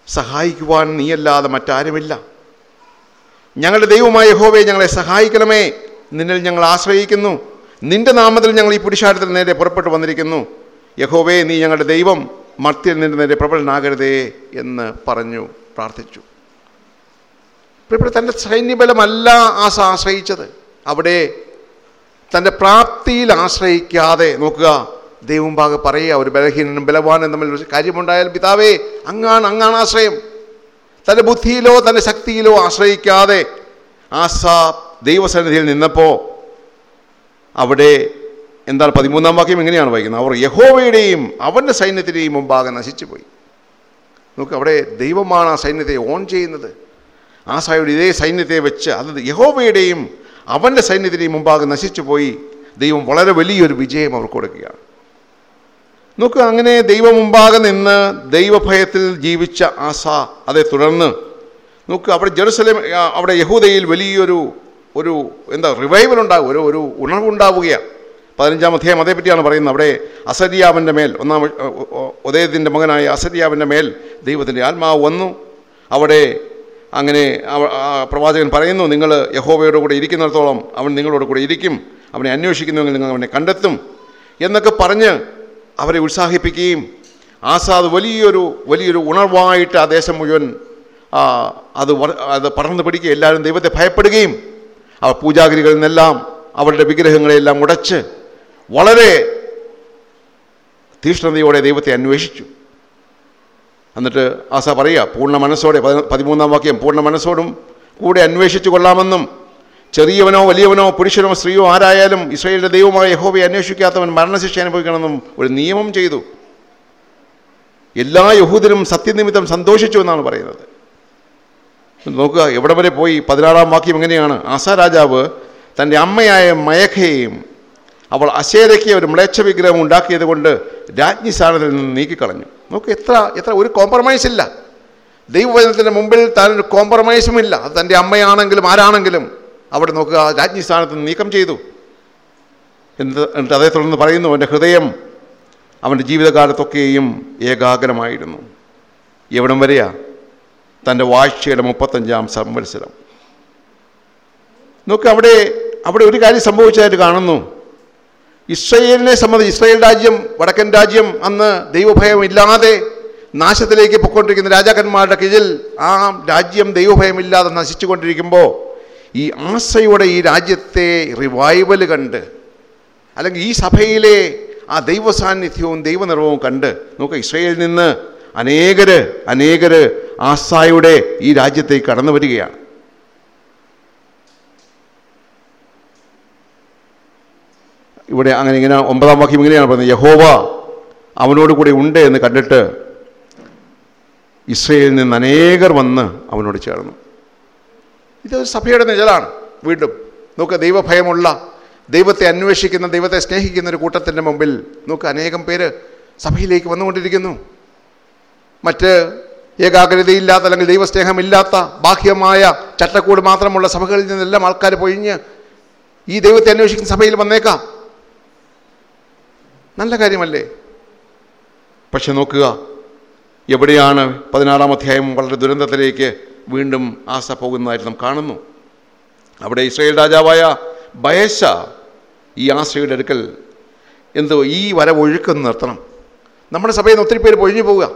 സഹായിക്കുവാൻ നീയല്ലാതെ മറ്റാരുമില്ല. ഞങ്ങളുടെ ദൈവമായ യഹോവയെ ഞങ്ങളെ സഹായിക്കണമേ. നിന്നിൽ ഞങ്ങൾ ആശ്രയിക്കുന്നു. നിന്റെ നാമത്തിൽ ഞങ്ങൾ ഈ പുരുഷാരത്തിൽ നേരെ പുറപ്പെട്ടു വന്നിരിക്കുന്നു. യഹോവേ നീ ഞങ്ങളുടെ ദൈവം. മർത്യൻ നിന്റെ നേരെ പ്രബലനാകരുതേ എന്ന് പറഞ്ഞു. പ്രാർത്ഥിച്ചു. പ്രിയപ്പെട്ട തന്റെ സൈന്യബലമല്ല ആസ ആശ്രയിച്ചത്. അവിടെ തന്റെ പ്രാപ്തിയിൽ ആശ്രയിക്കാതെ നോക്കുക ദൈവം ഭാഗ പറയുക ഒരു ബലഹീനനും ബലവാനും തമ്മിൽ കാര്യമുണ്ടായാൽ പിതാവേ അങ്ങാണ് അങ്ങാണ് ആശ്രയം. തന്റെ ബുദ്ധിയിലോ തന്റെ ശക്തിയിലോ ആശ്രയിക്കാതെ ആസ ദൈവസന്നിധിയിൽ നിന്നപ്പോൾ അവിടെ എന്താണ് പതിമൂന്നാം വാക്യം എങ്ങനെയാണ് വായിക്കുന്നത്. അവർ യഹോവയുടെയും അവന്റെ സൈന്യത്തിന്റെയും മുമ്പാകെ നശിച്ചു പോയി നോക്ക് അവിടെ ദൈവമാണ് ആ സൈന്യത്തെ ഓൺ ചെയ്യുന്നത്. ആസായുടെ ഇതേ സൈന്യത്തെ വെച്ച് അത് യഹോബയുടെയും അവന്റെ സൈന്യത്തിന്റെയും മുമ്പാകെ നശിച്ചു പോയി ദൈവം വളരെ വലിയൊരു വിജയം അവർക്ക് കൊടുക്കുകയാണ്. നോക്കുക അങ്ങനെ ദൈവം മുമ്പാകെ നിന്ന് ദൈവഭയത്തിൽ ജീവിച്ച ആസ അതെ തുടർന്ന് നോക്കുക അവിടെ ജെറുസലേം അവിടെ യഹൂദയിൽ വലിയൊരു ഒരു എന്താ റിവൈവൽ ഉണ്ടാകും ഒരു ഒരു ഉണർവുണ്ടാവുകയാണ്. പതിനഞ്ചാം അധ്യായം അതേപ്പറ്റിയാണ് പറയുന്നത്. അവിടെ അസരിയാവിന്റെ മേൽ ഒന്നാം ഉദയത്തിന്റെ മകനായ അസരിയാവിന്റെ മേൽ ദൈവത്തിന്റെ ആത്മാവ് വന്നു. അവിടെ അങ്ങനെ പ്രവാചകൻ പറയുന്നു നിങ്ങൾ യഹോവയുടെ കൂടെ ഇരിക്കുന്നിടത്തോളം അവൻ നിങ്ങളോട് കൂടെ ഇരിക്കും. അവനെ അന്വേഷിക്കുന്നുവെങ്കിൽ നിങ്ങൾ അവനെ കണ്ടെത്തും. എന്നൊക്കെ പറഞ്ഞ് അവരെ ഉത്സാഹിപ്പിക്കുകയും ആസാദ് വലിയൊരു വലിയൊരു ഉണർവായിട്ട് ആ ദേശം മുഴുവൻ അത് അത് പടർന്നു പിടിക്കുക എല്ലാവരും ദൈവത്തെ ഭയപ്പെടുകയും അവർ പൂജാഗിരികളിൽ നിന്നെല്ലാം അവരുടെ വിഗ്രഹങ്ങളെയെല്ലാം ഉടച്ച് വളരെ തീഷ്ണതയോടെ ദൈവത്തെ അന്വേഷിച്ചു. എന്നിട്ട് ആസ പറയുക പൂർണ മനസ്സോടെ പതി- പതിമൂന്നാം വാക്യം പൂർണ മനസ്സോടും കൂടെ അന്വേഷിച്ചു കൊള്ളാമെന്നും ചെറിയവനോ വലിയവനോ പുരുഷനോ സ്ത്രീയോ ആരായാലും ഇസ്രയേലിന്റെ ദൈവമായ യഹോബയെ അന്വേഷിക്കാത്തവൻ മരണശിക്ഷ അനുഭവിക്കണമെന്നും ഒരു നിയമം ചെയ്തു. എല്ലാ യഹൂദരും സത്യനിമിത്തം സന്തോഷിച്ചു എന്നാണ് പറയുന്നത്. നോക്കുക എവിടെ വരെ പോയി? പതിനാറാം വാക്യം എങ്ങനെയാണ്? ആസാ രാജാവ് തന്റെ അമ്മയായ മയഖയെയും അവൾ അശേരയ്ക്ക് ഒരു മ്ലേച്ഛ വിഗ്രഹം ഉണ്ടാക്കിയത് കൊണ്ട് രാജ്ഞി സ്ഥാനത്തിൽ നിന്ന് നീക്കിക്കളഞ്ഞു. നോക്ക് എത്ര എത്ര ഒരു കോംപ്രമൈസ് ഇല്ല. ദൈവവചനത്തിന്റെ മുമ്പിൽ താനൊരു കോംപ്രമൈസും ഇല്ല. അത് തന്റെ അമ്മയാണെങ്കിലും ആരാണെങ്കിലും അവിടെ നോക്കുക രാജ്ഞി സ്ഥാനത്ത് നീക്കം ചെയ്തു. എന്ത് എന്നിട്ട് അതേ തുടർന്ന് പറയുന്നു അവന്റെ ഹൃദയം അവന്റെ ജീവിതകാലത്തൊക്കെയും ഏകാഗ്രമായിരുന്നു. എവിടം വരെയാ? തന്റെ വാഴ്ചയുടെ മുപ്പത്തഞ്ചാം സംവത്സരം. നോക്ക് അവിടെ അവിടെ ഒരു കാര്യം സംഭവിച്ചതായിട്ട് കാണുന്നു. ഇസ്രയേലിനെ സംബന്ധിച്ച് ഇസ്രയേൽ രാജ്യം വടക്കൻ രാജ്യം അന്ന് ദൈവഭയമില്ലാതെ നാശത്തിലേക്ക് പൊക്കൊണ്ടിരിക്കുന്ന രാജാക്കന്മാരുടെ കീഴിൽ ആ രാജ്യം ദൈവഭയമില്ലാതെ നശിച്ചുകൊണ്ടിരിക്കുമ്പോൾ ഈ ആസയുടെ ഈ രാജ്യത്തെ റിവൈവൽ കണ്ട് അല്ലെങ്കിൽ ഈ സഭയിലെ ആ ദൈവ സാന്നിധ്യവും ദൈവനിർവവും കണ്ട് നോക്കുക ഇസ്രയേലിൽ നിന്ന് അനേകർ അനേകർ ആസായുടെ ഈ രാജ്യത്തേക്ക് കടന്നു വരികയാണ്. ഇവിടെ അങ്ങനെ ഇങ്ങനെ ഒമ്പതാം വാക്യം ഇങ്ങനെയാണ് പറയുന്നത്. യഹോവ അവനോട് കൂടി ഉണ്ട് എന്ന് കണ്ടിട്ട് ഇസ്രയേലിൽ നിന്ന് അനേകർ വന്ന് അവനോട് ചേർന്നു. ഇത് സഭയുടെ നിഴലാണ് വീണ്ടും. നോക്ക് ദൈവഭയമുള്ള ദൈവത്തെ അന്വേഷിക്കുന്ന ദൈവത്തെ സ്നേഹിക്കുന്ന ഒരു കൂട്ടത്തിന്റെ മുമ്പിൽ നോക്ക് അനേകം പേര് സഭയിലേക്ക് വന്നുകൊണ്ടിരിക്കുന്നു. മറ്റ് ഏകാഗ്രതയില്ലാത്ത അല്ലെങ്കിൽ ദൈവസ്നേഹമില്ലാത്ത ബാഹ്യമായ ചട്ടക്കൂട് മാത്രമുള്ള സഭകളിൽ നിന്നെല്ലാം ആൾക്കാർ പൊഴിഞ്ഞ് ഈ ദൈവത്തെ അന്വേഷിക്കുന്ന സഭയിൽ വന്നേക്കാം. നല്ല കാര്യമല്ലേ? പക്ഷെ നോക്കുക എവിടെയാണ് പതിനാറാം അധ്യായം വളരെ ദുരന്തത്തിലേക്ക് വീണ്ടും ആസ പോകുന്നതായിട്ട് നാം കാണുന്നു. അവിടെ ഇസ്രയേൽ രാജാവായ ബയശ ഈ ആശയുടെ അടുക്കൽ എന്തോ ഈ വരവൊഴുക്കം നിർത്തണം. നമ്മുടെ സഭയിൽ ഒത്തിരി പേര് പൊഴിഞ്ഞു പോവുക.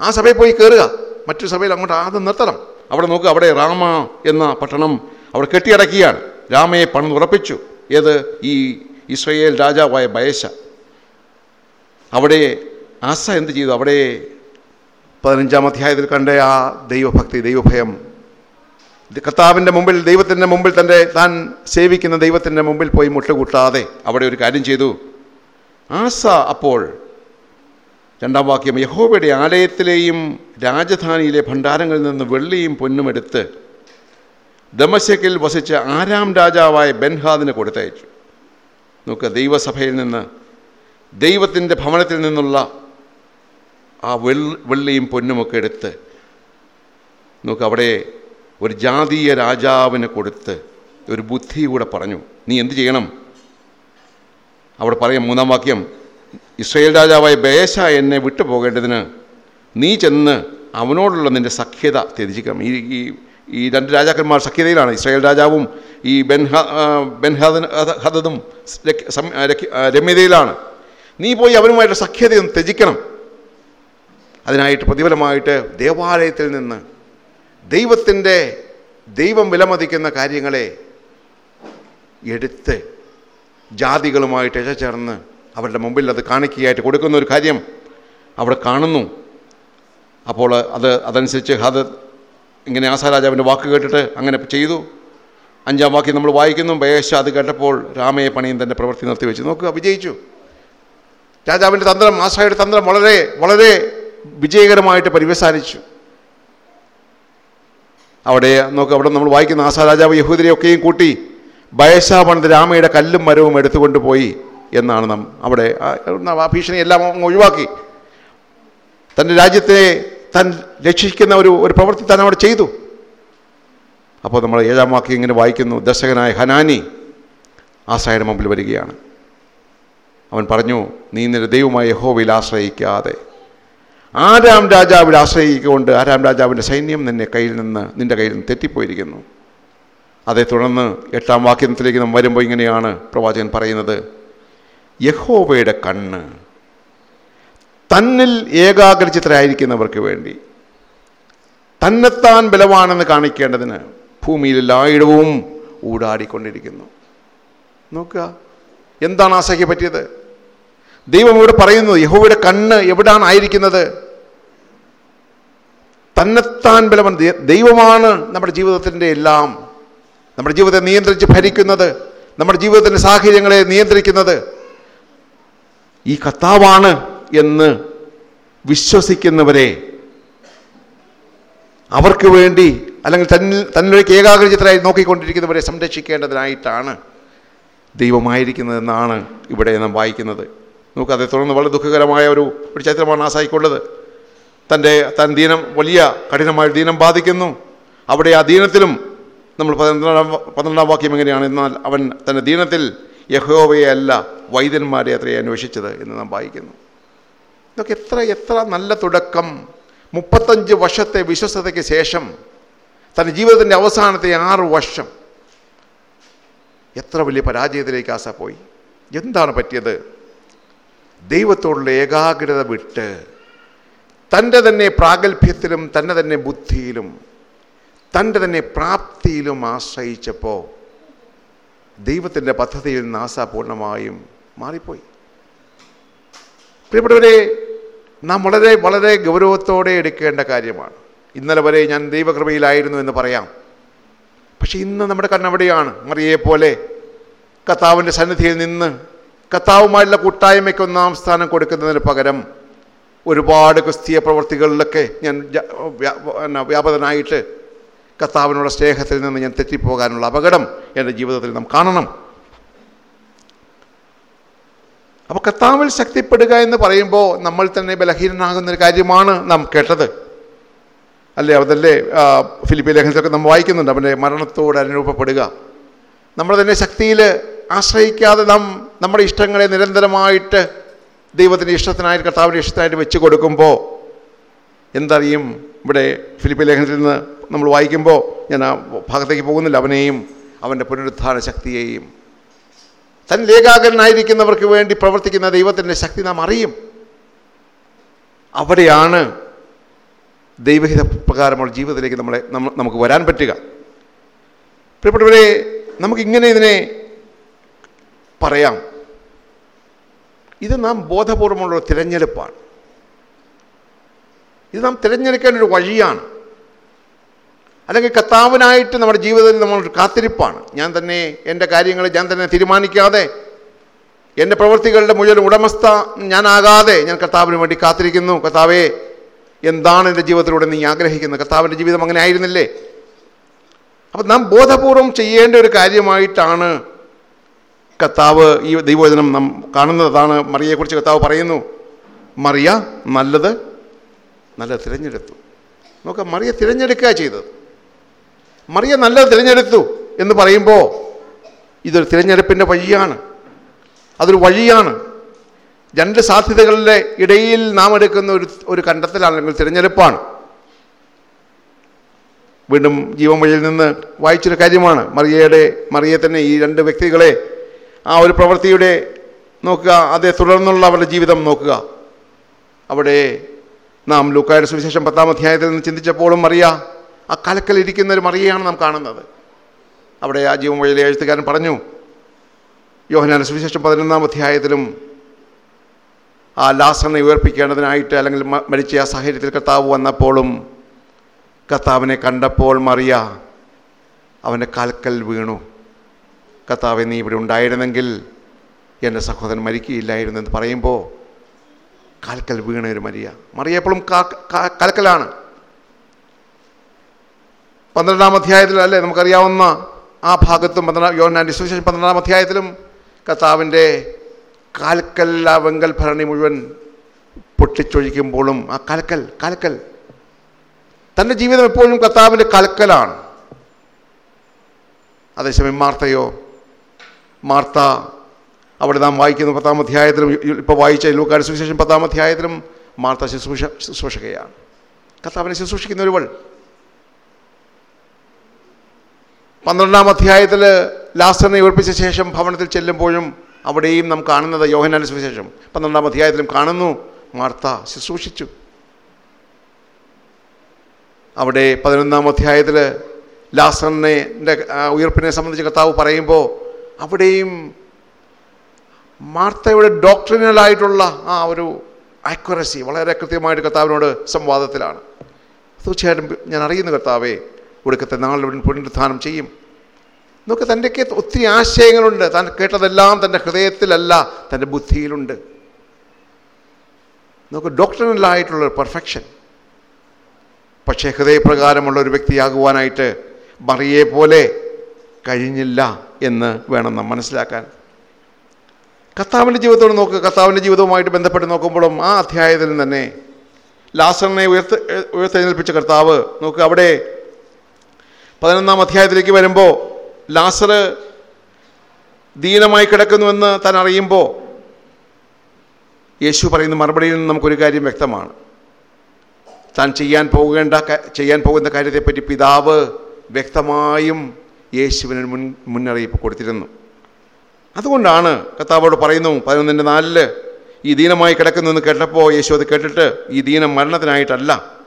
ആ സഭയിൽ പോയി കയറുക. മറ്റു സഭയിൽ അങ്ങോട്ട് ആദ്യം നിർത്തണം. അവിടെ നോക്കുക അവിടെ രാമ എന്ന പട്ടണം അവിടെ കെട്ടിയടക്കിയാണ്. രാമയെ പണിതുറപ്പിച്ചു. ഏത്? ഈ ഇസ്രയേൽ രാജാവായ ബയശ. അവിടെ ആസ എന്ത് ചെയ്തു? അവിടെ പതിനഞ്ചാം അധ്യായത്തിൽ കണ്ട ആ ദൈവഭക്തി ദൈവഭയം. കർത്താവിന്റെ മുമ്പിൽ ദൈവത്തിന്റെ മുമ്പിൽ തന്റെ താൻ സേവിക്കുന്ന ദൈവത്തിന്റെ മുമ്പിൽ പോയി മുട്ടുകൂട്ടാതെ അവിടെ ഒരു കാര്യം ചെയ്തു. ആസ അപ്പോൾ രണ്ടാം വാക്യം യഹോബയുടെ ആലയത്തിലെയും രാജധാനിയിലെ ഭണ്ഡാരങ്ങളിൽ നിന്ന് വെള്ളിയും പൊന്നും എടുത്ത് ദമശക്കിൽ വസിച്ച ആരാം രാജാവായ ബെൻഹാദിന് കൊടുത്തയച്ചു. നോക്കുക ദൈവസഭയിൽ നിന്ന് ദൈവത്തിന്റെ ഭവനത്തിൽ നിന്നുള്ള ആ വെള്ളിയും പൊന്നുമൊക്കെ എടുത്ത് നോക്ക് അവിടെ ഒരു ജാതീയ രാജാവിന് കൊടുത്ത് ഒരു ബുദ്ധി കൂടെ പറഞ്ഞു. നീ എന്ത് ചെയ്യണം? അവിടെ പറയാം മൂന്നാം വാക്യം ഇസ്രയേൽ രാജാവായ ബേശ എന്നെ വിട്ടുപോകേണ്ടതിന് നീ ചെന്ന് അവനോടുള്ള നിന്റെ സഖ്യത ത്യജിക്കണം. ഈ ഈ ഈ രണ്ട് രാജാക്കന്മാർ സഖ്യതയിലാണ്. ഇസ്രായേൽ രാജാവും ഈ ബെൻഹ ബെൻഹദ രമ്യതയിലാണ്. നീ പോയി അവനുമായിട്ട് സഖ്യതയൊന്ന് ത്യജിക്കണം. അതിനായിട്ട് പ്രതിഫലമായിട്ട് ദേവാലയത്തിൽ നിന്ന് ദൈവത്തിന്റെ ദൈവം വിലമതിക്കുന്ന കാര്യങ്ങളെ എടുത്ത് ജാതികളുമായിട്ട് ഇഴചേർന്ന് അവരുടെ മുമ്പിൽ അത് കാണിക്കുകയായിട്ട് കൊടുക്കുന്ന ഒരു കാര്യം അവിടെ കാണുന്നു. അപ്പോൾ അത് അതനുസരിച്ച് അത് ഇങ്ങനെ ആസാരാജാവിന്റെ വാക്ക് കേട്ടിട്ട് അങ്ങനെ ചെയ്തു. അഞ്ചാം വാക്യം നമ്മൾ വായിക്കുന്നു. ബയേശ അത് കേട്ടപ്പോൾ രാമയെ പണിയും തന്റെ പ്രവൃത്തി നിർത്തിവെച്ചു നോക്കുക. വിജയിച്ചു. രാജാവിന്റെ തന്ത്രം ആസായുടെ തന്ത്രം വളരെ വളരെ വിജയകരമായിട്ട് പരിവസാനിച്ചു. അവിടെ നോക്ക് അവിടെ നമ്മൾ വായിക്കുന്ന ആസാ രാജാവ് യഹൂദരെയൊക്കെയും കൂട്ടി ബയശ രാമയുടെ കല്ലും മരവും എടുത്തുകൊണ്ട് പോയി എന്നാണ് നാം അവിടെ ഭീഷണി എല്ലാം ഒഴിവാക്കി. തന്റെ രാജ്യത്തെ താൻ രക്ഷിക്കുന്ന ഒരു ഒരു പ്രവൃത്തി താൻ അവിടെ ചെയ്തു. അപ്പോൾ നമ്മൾ ഏഴാം വാക്യം ഇങ്ങനെ വായിക്കുന്നു ദർശകനായ ഹനാനി ആസായുടെ മുമ്പിൽ വരികയാണ്. അവൻ പറഞ്ഞു നീ നിന്റെ ദൈവമായ യഹോവയിൽ ആശ്രയിക്കാതെ ആരാം രാജാവിൽ ആശ്രയിക്കൊണ്ട് ആരാം രാജാവിന്റെ സൈന്യം നിന്നെ കയ്യിൽ നിന്ന് നിന്റെ കയ്യിൽ നിന്ന് തെറ്റിപ്പോയിരിക്കുന്നു. അതേ തുടർന്ന് എട്ടാം വാക്യത്തിലേക്ക് നാം വരുമ്പോൾ ഇങ്ങനെയാണ് പ്രവാചകൻ പറയുന്നത് യഹോവയുടെ കണ്ണ് തന്നിൽ ഏകാഗ്രചിത്രായിരിക്കുന്നവർക്ക് വേണ്ടി തന്നെത്താൻ ബലവാണെന്ന് കാണിക്കേണ്ടതിന് ഭൂമിയിൽ എല്ലായിടവും ഊടാടിക്കൊണ്ടിരിക്കുന്നു. നോക്കുക എന്താണ് ആസഹ്യ പറ്റിയത്? ദൈവം ഇവിടെ പറയുന്നു യഹോവയുടെ കണ്ണ് എവിടാണ് ആയിരിക്കുന്നത്? തന്നെത്താൻ ബലവൻ ദൈവമാണ് നമ്മുടെ ജീവിതത്തിന്റെ എല്ലാം. നമ്മുടെ ജീവിതത്തെ നിയന്ത്രിച്ച് ഭരിക്കുന്നത് നമ്മുടെ ജീവിതത്തിന്റെ സാഹചര്യങ്ങളെ നിയന്ത്രിക്കുന്നത് ഈ കർത്താവാണ് എന്ന് വിശ്വസിക്കുന്നവരെ അവർക്ക് വേണ്ടി അല്ലെങ്കിൽ തന്നിൽ തന്നിലേക്ക് ഏകാഗ്രചിത്തരായി നോക്കിക്കൊണ്ടിരിക്കുന്നവരെ സംരക്ഷിക്കേണ്ടതിനായിട്ടാണ് ദൈവമായിരിക്കുന്നതെന്നാണ് ഇവിടെ നാം വായിക്കുന്നത്. നമുക്ക് അതേ തുടർന്ന് വളരെ ദുഃഖകരമായ ഒരു ഒരു ചരിത്രമാണ് ആസായിക്കൊള്ളത്. തന്റെ തൻ ദീനം വലിയ കഠിനമായ ദീനം ബാധിക്കുന്നു. അവിടെ ആ ദീനത്തിലും നമ്മൾ പന്ത്രണ്ടാം പന്ത്രണ്ടാം വാക്യം എങ്ങനെയാണ്? എന്നാൽ അവൻ തന്റെ ദീനത്തിൽ യഹോവയെ അല്ല വൈദ്യന്മാരെ അത്രയെ അന്വേഷിച്ചത് എന്ന് നാം വായിക്കുന്നു. ഇതൊക്കെ എത്ര എത്ര നല്ല തുടക്കം. മുപ്പത്തഞ്ച് വർഷത്തെ വിശ്വസതയ്ക്ക് ശേഷം തന്റെ ജീവിതത്തിന്റെ അവസാനത്തെ ആറ് വർഷം. എത്ര വലിയ പരാജയത്തിലേക്ക് ആസ പോയി. എന്താണ് പറ്റിയത്? ദൈവത്തോടുള്ള ഏകാഗ്രത വിട്ട് തന്റെ തന്നെ പ്രാഗൽഭ്യത്തിലും തന്നെ തന്നെ ബുദ്ധിയിലും തന്റെ തന്നെ പ്രാപ്തിയിലും ആശ്രയിച്ചപ്പോൾ ദൈവത്തിന്റെ പദ്ധതിയിൽ നിന്ന് പൂർണമായും മാറിപ്പോയി. പ്രിയപ്പെട്ടവരെ നാം വളരെ വളരെ ഗൗരവത്തോടെ എടുക്കേണ്ട കാര്യമാണ്. ഇന്നലെ വരെ ഞാൻ ദൈവകൃപയിലായിരുന്നു എന്ന് പറയാം. പക്ഷെ ഇന്ന് നമ്മുടെ കണ്ണവിടെയാണ് മറിയെ പോലെ കർത്താവിന്റെ സന്നിധിയിൽ നിന്ന് കർത്താവുമായുള്ള കൂട്ടായ്മയ്ക്ക് ഒന്നാം സ്ഥാനം കൊടുക്കുന്നതിന് പകരം ഒരുപാട് ക്രിസ്തീയ പ്രവർത്തികളിലൊക്കെ ഞാൻ വ്യാപകനായിട്ട് കർത്താവിനുള്ള സ്നേഹത്തിൽ നിന്ന് ഞാൻ തെറ്റിപ്പോകാനുള്ള അപകടം എന്റെ ജീവിതത്തിൽ നാം കാണണം. അപ്പോൾ കർത്താവിൽ ശക്തിപ്പെടുക എന്ന് പറയുമ്പോൾ നമ്മൾ തന്നെ ബലഹീനനാകുന്ന ഒരു കാര്യമാണ് നാം കേട്ടത്. അല്ലേ? അതല്ലേ ഫിലിപ്പി ലേഖനത്തിലൊക്കെ നമ്മൾ വായിക്കുന്നുണ്ട്. അവന്റെ മരണത്തോട് അനുരൂപപ്പെടുക. നമ്മൾ തന്നെ ശക്തിയിൽ ആശ്രയിക്കാതെ നാം നമ്മുടെ ഇഷ്ടങ്ങളെ നിരന്തരമായിട്ട് ദൈവത്തിന്റെ ഇഷ്ടത്തിനായിട്ട് കർത്താവിന്റെ ഇഷ്ടത്തിനായിട്ട് വെച്ച് കൊടുക്കുമ്പോൾ എന്തറിയും? ഇവിടെ ഫിലിപ്പ് ലേഖനത്തിൽ നിന്ന് നമ്മൾ വായിക്കുമ്പോൾ ഞാൻ ആ ഭാഗത്തേക്ക് പോകുന്നില്ല. അവനെയും അവന്റെ പുനരുദ്ധാന ശക്തിയെയും. തൻ ലേഖാകരനായിരിക്കുന്നവർക്ക് വേണ്ടി പ്രവർത്തിക്കുന്ന ദൈവത്തിന്റെ ശക്തി നാം അറിയും. അവിടെയാണ് ദൈവഹിത പ്രകാരമുള്ള ജീവിതത്തിലേക്ക് നമ്മളെ നമ്മ നമുക്ക് വരാൻ പറ്റുക. പ്രിയപ്പെട്ടവരെ നമുക്കിങ്ങനെ ഇതിനെ പറയാം. ഇത് നാം ബോധപൂർവമുള്ള തിരഞ്ഞെടുപ്പാണ്. ഇത് നാം തിരഞ്ഞെടുക്കേണ്ട ഒരു വഴിയാണ്. അല്ലെങ്കിൽ കർത്താവിനായിട്ട് നമ്മുടെ ജീവിതത്തിൽ നമ്മളൊരു കാത്തിരിപ്പാണ്. ഞാൻ തന്നെ എന്റെ കാര്യങ്ങൾ ഞാൻ തന്നെ തീരുമാനിക്കാതെ എന്റെ പ്രവൃത്തികളുടെ മുഴുവൻ ഉടമസ്ഥ ഞാനാകാതെ ഞാൻ കർത്താവിന് വേണ്ടി കാത്തിരിക്കുന്നു. കർത്താവേ എന്താണ് എന്റെ ജീവിതത്തിലൂടെ നീ ആഗ്രഹിക്കുന്നത്? കർത്താവിന്റെ ജീവിതം അങ്ങനെ ആയിരുന്നില്ലേ? അപ്പം നാം ബോധപൂർവം ചെയ്യേണ്ട ഒരു കാര്യമായിട്ടാണ് കർത്താവ് ഈ ദൈവവചനം നാം കാണുന്നതാണ്. മറിയയെക്കുറിച്ച് കത്താവ് പറയുന്നു മറിയ നല്ലത് നല്ല തിരഞ്ഞെടുത്തു. നോക്ക മറിയ തിരഞ്ഞെടുക്കുക ചെയ്തത്. മറിയ നല്ലത് തിരഞ്ഞെടുത്തു എന്ന് പറയുമ്പോൾ ഇതൊരു തിരഞ്ഞെടുപ്പിന്റെ വഴിയാണ് അതൊരു വഴിയാണ്. രണ്ട് സാധ്യതകളുടെ ഇടയിൽ നാം എടുക്കുന്ന ഒരു ഒരു അല്ലെങ്കിൽ തിരഞ്ഞെടുപ്പാണ്. വീണ്ടും ജീവൻ വഴിയിൽ നിന്ന് വായിച്ചൊരു കാര്യമാണ് മറിയയുടെ മറിയെ തന്നെ ഈ രണ്ട് വ്യക്തികളെ ആ ഒരു പ്രവൃത്തിയുടെ നോക്കുക അതേ തുടർന്നുള്ള അവരുടെ ജീവിതം നോക്കുക. അവിടെ നാം ലൂക്കായുടെ സുവിശേഷം പത്താം അധ്യായത്തിൽ നിന്ന് ചിന്തിച്ചപ്പോഴും മറിയ ആ കലക്കലിരിക്കുന്ന ഒരു മറിയയാണ് നാം കാണുന്നത്. അവിടെ ആ ജീവൻ വഴിയിലെ എഴുത്തുകാരൻ പറഞ്ഞു യോഹനാന സുവിശേഷം പതിനൊന്നാം അധ്യായത്തിലും ആ ലാസറിനെ ഉയർപ്പിക്കേണ്ടതിനായിട്ട് അല്ലെങ്കിൽ മരിച്ച ആ സാഹചര്യത്തിൽ കർത്താവ് വന്നപ്പോഴും കർത്താവിനെ കണ്ടപ്പോൾ മറിയ അവന്റെ കാൽക്കൽ വീണു. കർത്താവെ നീ ഇവിടെ ഉണ്ടായിരുന്നെങ്കിൽ എന്റെ സഹോദരൻ മരിക്കുകയില്ലായിരുന്നു എന്ന് പറയുമ്പോൾ കാൽക്കൽ വീണ ഒരു മരിയ. മറിയ എപ്പോഴും കാ- കാ- കാൽക്കലാണ്. പന്ത്രണ്ടാം അധ്യായത്തിൽ അല്ലേ നമുക്കറിയാവുന്ന ആ ഭാഗത്തും പന്ത്രണ്ടാം യോനാന്റെ സുവിശേഷം പന്ത്രണ്ടാം അധ്യായത്തിലും കർത്താവിന്റെ കാൽക്കൽ ആ വെങ്കൽ ഭരണി മുഴുവൻ പൊട്ടിച്ചൊഴിക്കുമ്പോഴും ആ കാൽക്കൽ കാൽക്കൽ. തന്റെ ജീവിതം എപ്പോഴും കർത്താവിന്റെ കാൽക്കലാണ്. അതേസമയം മാർത്തയോ മാർത്ത അവിടെ നാം വായിക്കുന്ന പത്താം അധ്യായത്തിലും ഇപ്പോൾ വായിച്ച ലൂക്കാട് സുവിശേഷം പത്താം അധ്യായത്തിലും മാർത്ത ശുശ്രൂഷ ശുശ്രൂഷകയാണ്. കർത്താവിനെ ശുശ്രൂഷിക്കുന്ന ഒരുവൾ. പന്ത്രണ്ടാം അധ്യായത്തിൽ ലാസറിനെ ഉറപ്പിച്ച ശേഷം ഭവനത്തിൽ ചെല്ലുമ്പോഴും അവിടെയും നാം കാണുന്നത് യോഹനാന്റെ സുവിശേഷം. പന്ത്രണ്ടാം അധ്യായത്തിലും കാണുന്നു മാർത്ത ശുശ്രൂഷിച്ചു. അവിടെ പതിനൊന്നാം അധ്യായത്തിൽ ലാസറിനെ ഉയർപ്പിനെ സംബന്ധിച്ച് കർത്താവ് പറയുമ്പോൾ അവിടെയും മാർത്തയുടെ ഡോക്ടറിനലായിട്ടുള്ള ആ ഒരു ആക്യുറസി വളരെ കൃത്യമായിട്ട് കർത്താവിനോട് സംവാദത്തിലാണ്. തീർച്ചയായിട്ടും ഞാൻ അറിയുന്നു കർത്താവേ ഒടുക്കത്തെ നാളിൽ പുനരുദ്ധാനം ചെയ്യും. നോക്ക് തന്റെയൊക്കെ ഒത്തിരി ആശയങ്ങളുണ്ട്. താൻ കേട്ടതെല്ലാം തന്റെ ഹൃദയത്തിലല്ല തന്റെ ബുദ്ധിയിലുണ്ട്. നോക്ക് ഡോക്ടറിനലായിട്ടുള്ള പെർഫെക്ഷൻ പക്ഷേ ഹൃദയപ്രകാരമുള്ള ഒരു വ്യക്തിയാകുവാനായിട്ട് മറിയെ പോലെ കഴിഞ്ഞില്ല എന്ന് വേണം നാം മനസ്സിലാക്കാൻ. കർത്താവിന്റെ ജീവിതത്തോട് നോക്കുക കർത്താവിന്റെ ജീവിതവുമായിട്ട് ബന്ധപ്പെട്ട് നോക്കുമ്പോഴും ആ അധ്യായത്തിൽ തന്നെ ലാസറിനെ ഉയർത്ത് ഉയർത്തെഴുന്നേൽപ്പിച്ച കർത്താവ് നോക്കുക അവിടെ പതിനൊന്നാം അധ്യായത്തിലേക്ക് വരുമ്പോൾ ലാസർ ദീനമായി കിടക്കുന്നുവെന്ന് താൻ അറിയുമ്പോൾ യേശു പറയുന്ന മറുപടിയിൽ നിന്ന് നമുക്കൊരു കാര്യം വ്യക്തമാണ്. താൻ ചെയ്യാൻ പോകേണ്ട ചെയ്യാൻ പോകുന്ന കാര്യത്തെപ്പറ്റി പിതാവ് വ്യക്തമായും യേശുവിന് മുൻ മുന്നറിയിപ്പ് കൊടുത്തിരുന്നു. അതുകൊണ്ടാണ് കർത്താവോട് പറയുന്നു പതിനൊന്നിന്റെ നാലിൽ ഈ ദീനമായി കിടക്കുന്നെന്ന് കേട്ടപ്പോൾ യേശു അത് കേട്ടിട്ട് ഈ ദീനം മരണത്തിനായിട്ടല്ല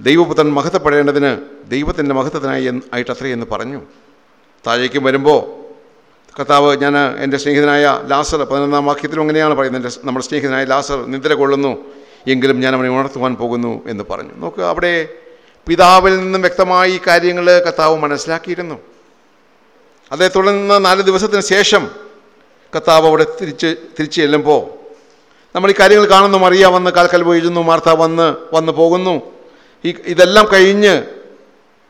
ദൈവപുത്രൻ മഹത്വപ്പെടേണ്ടതിന് ദൈവത്തിന്റെ മഹത്വത്തിനായി ആയിട്ടത്രേ എന്ന് പറഞ്ഞു. താഴേക്കും വരുമ്പോൾ കർത്താവ് ഞാൻ എന്റെ സ്നേഹിതനായ ലാസർ പതിനൊന്നാം വാക്യത്തിലും അങ്ങനെയാണ് പറയുന്നത് എന്റെ നമ്മുടെ സ്നേഹിതനായ ലാസർ നിദ്ര കൊള്ളുന്നു എങ്കിലും ഞാൻ അവനെ ഉണർത്തുവാൻ പോകുന്നു എന്ന് പറഞ്ഞു. നോക്കുക അവിടെ പിതാവിൽ നിന്നും വ്യക്തമായി കാര്യങ്ങൾ കർത്താവ് മനസ്സിലാക്കിയിരുന്നു. അതേ തുടർന്ന് നാല് ദിവസത്തിന് ശേഷം കർത്താവ് അവിടെ തിരിച്ച് തിരിച്ചു ചെല്ലുമ്പോൾ നമ്മൾ ഈ കാര്യങ്ങൾ കാണുന്നു. മറിയ വന്ന് കാൽക്കൽ പോയിരുന്നു മാർത്ത വന്ന് വന്ന് പോകുന്നു. ഈ ഇതെല്ലാം കഴിഞ്ഞ്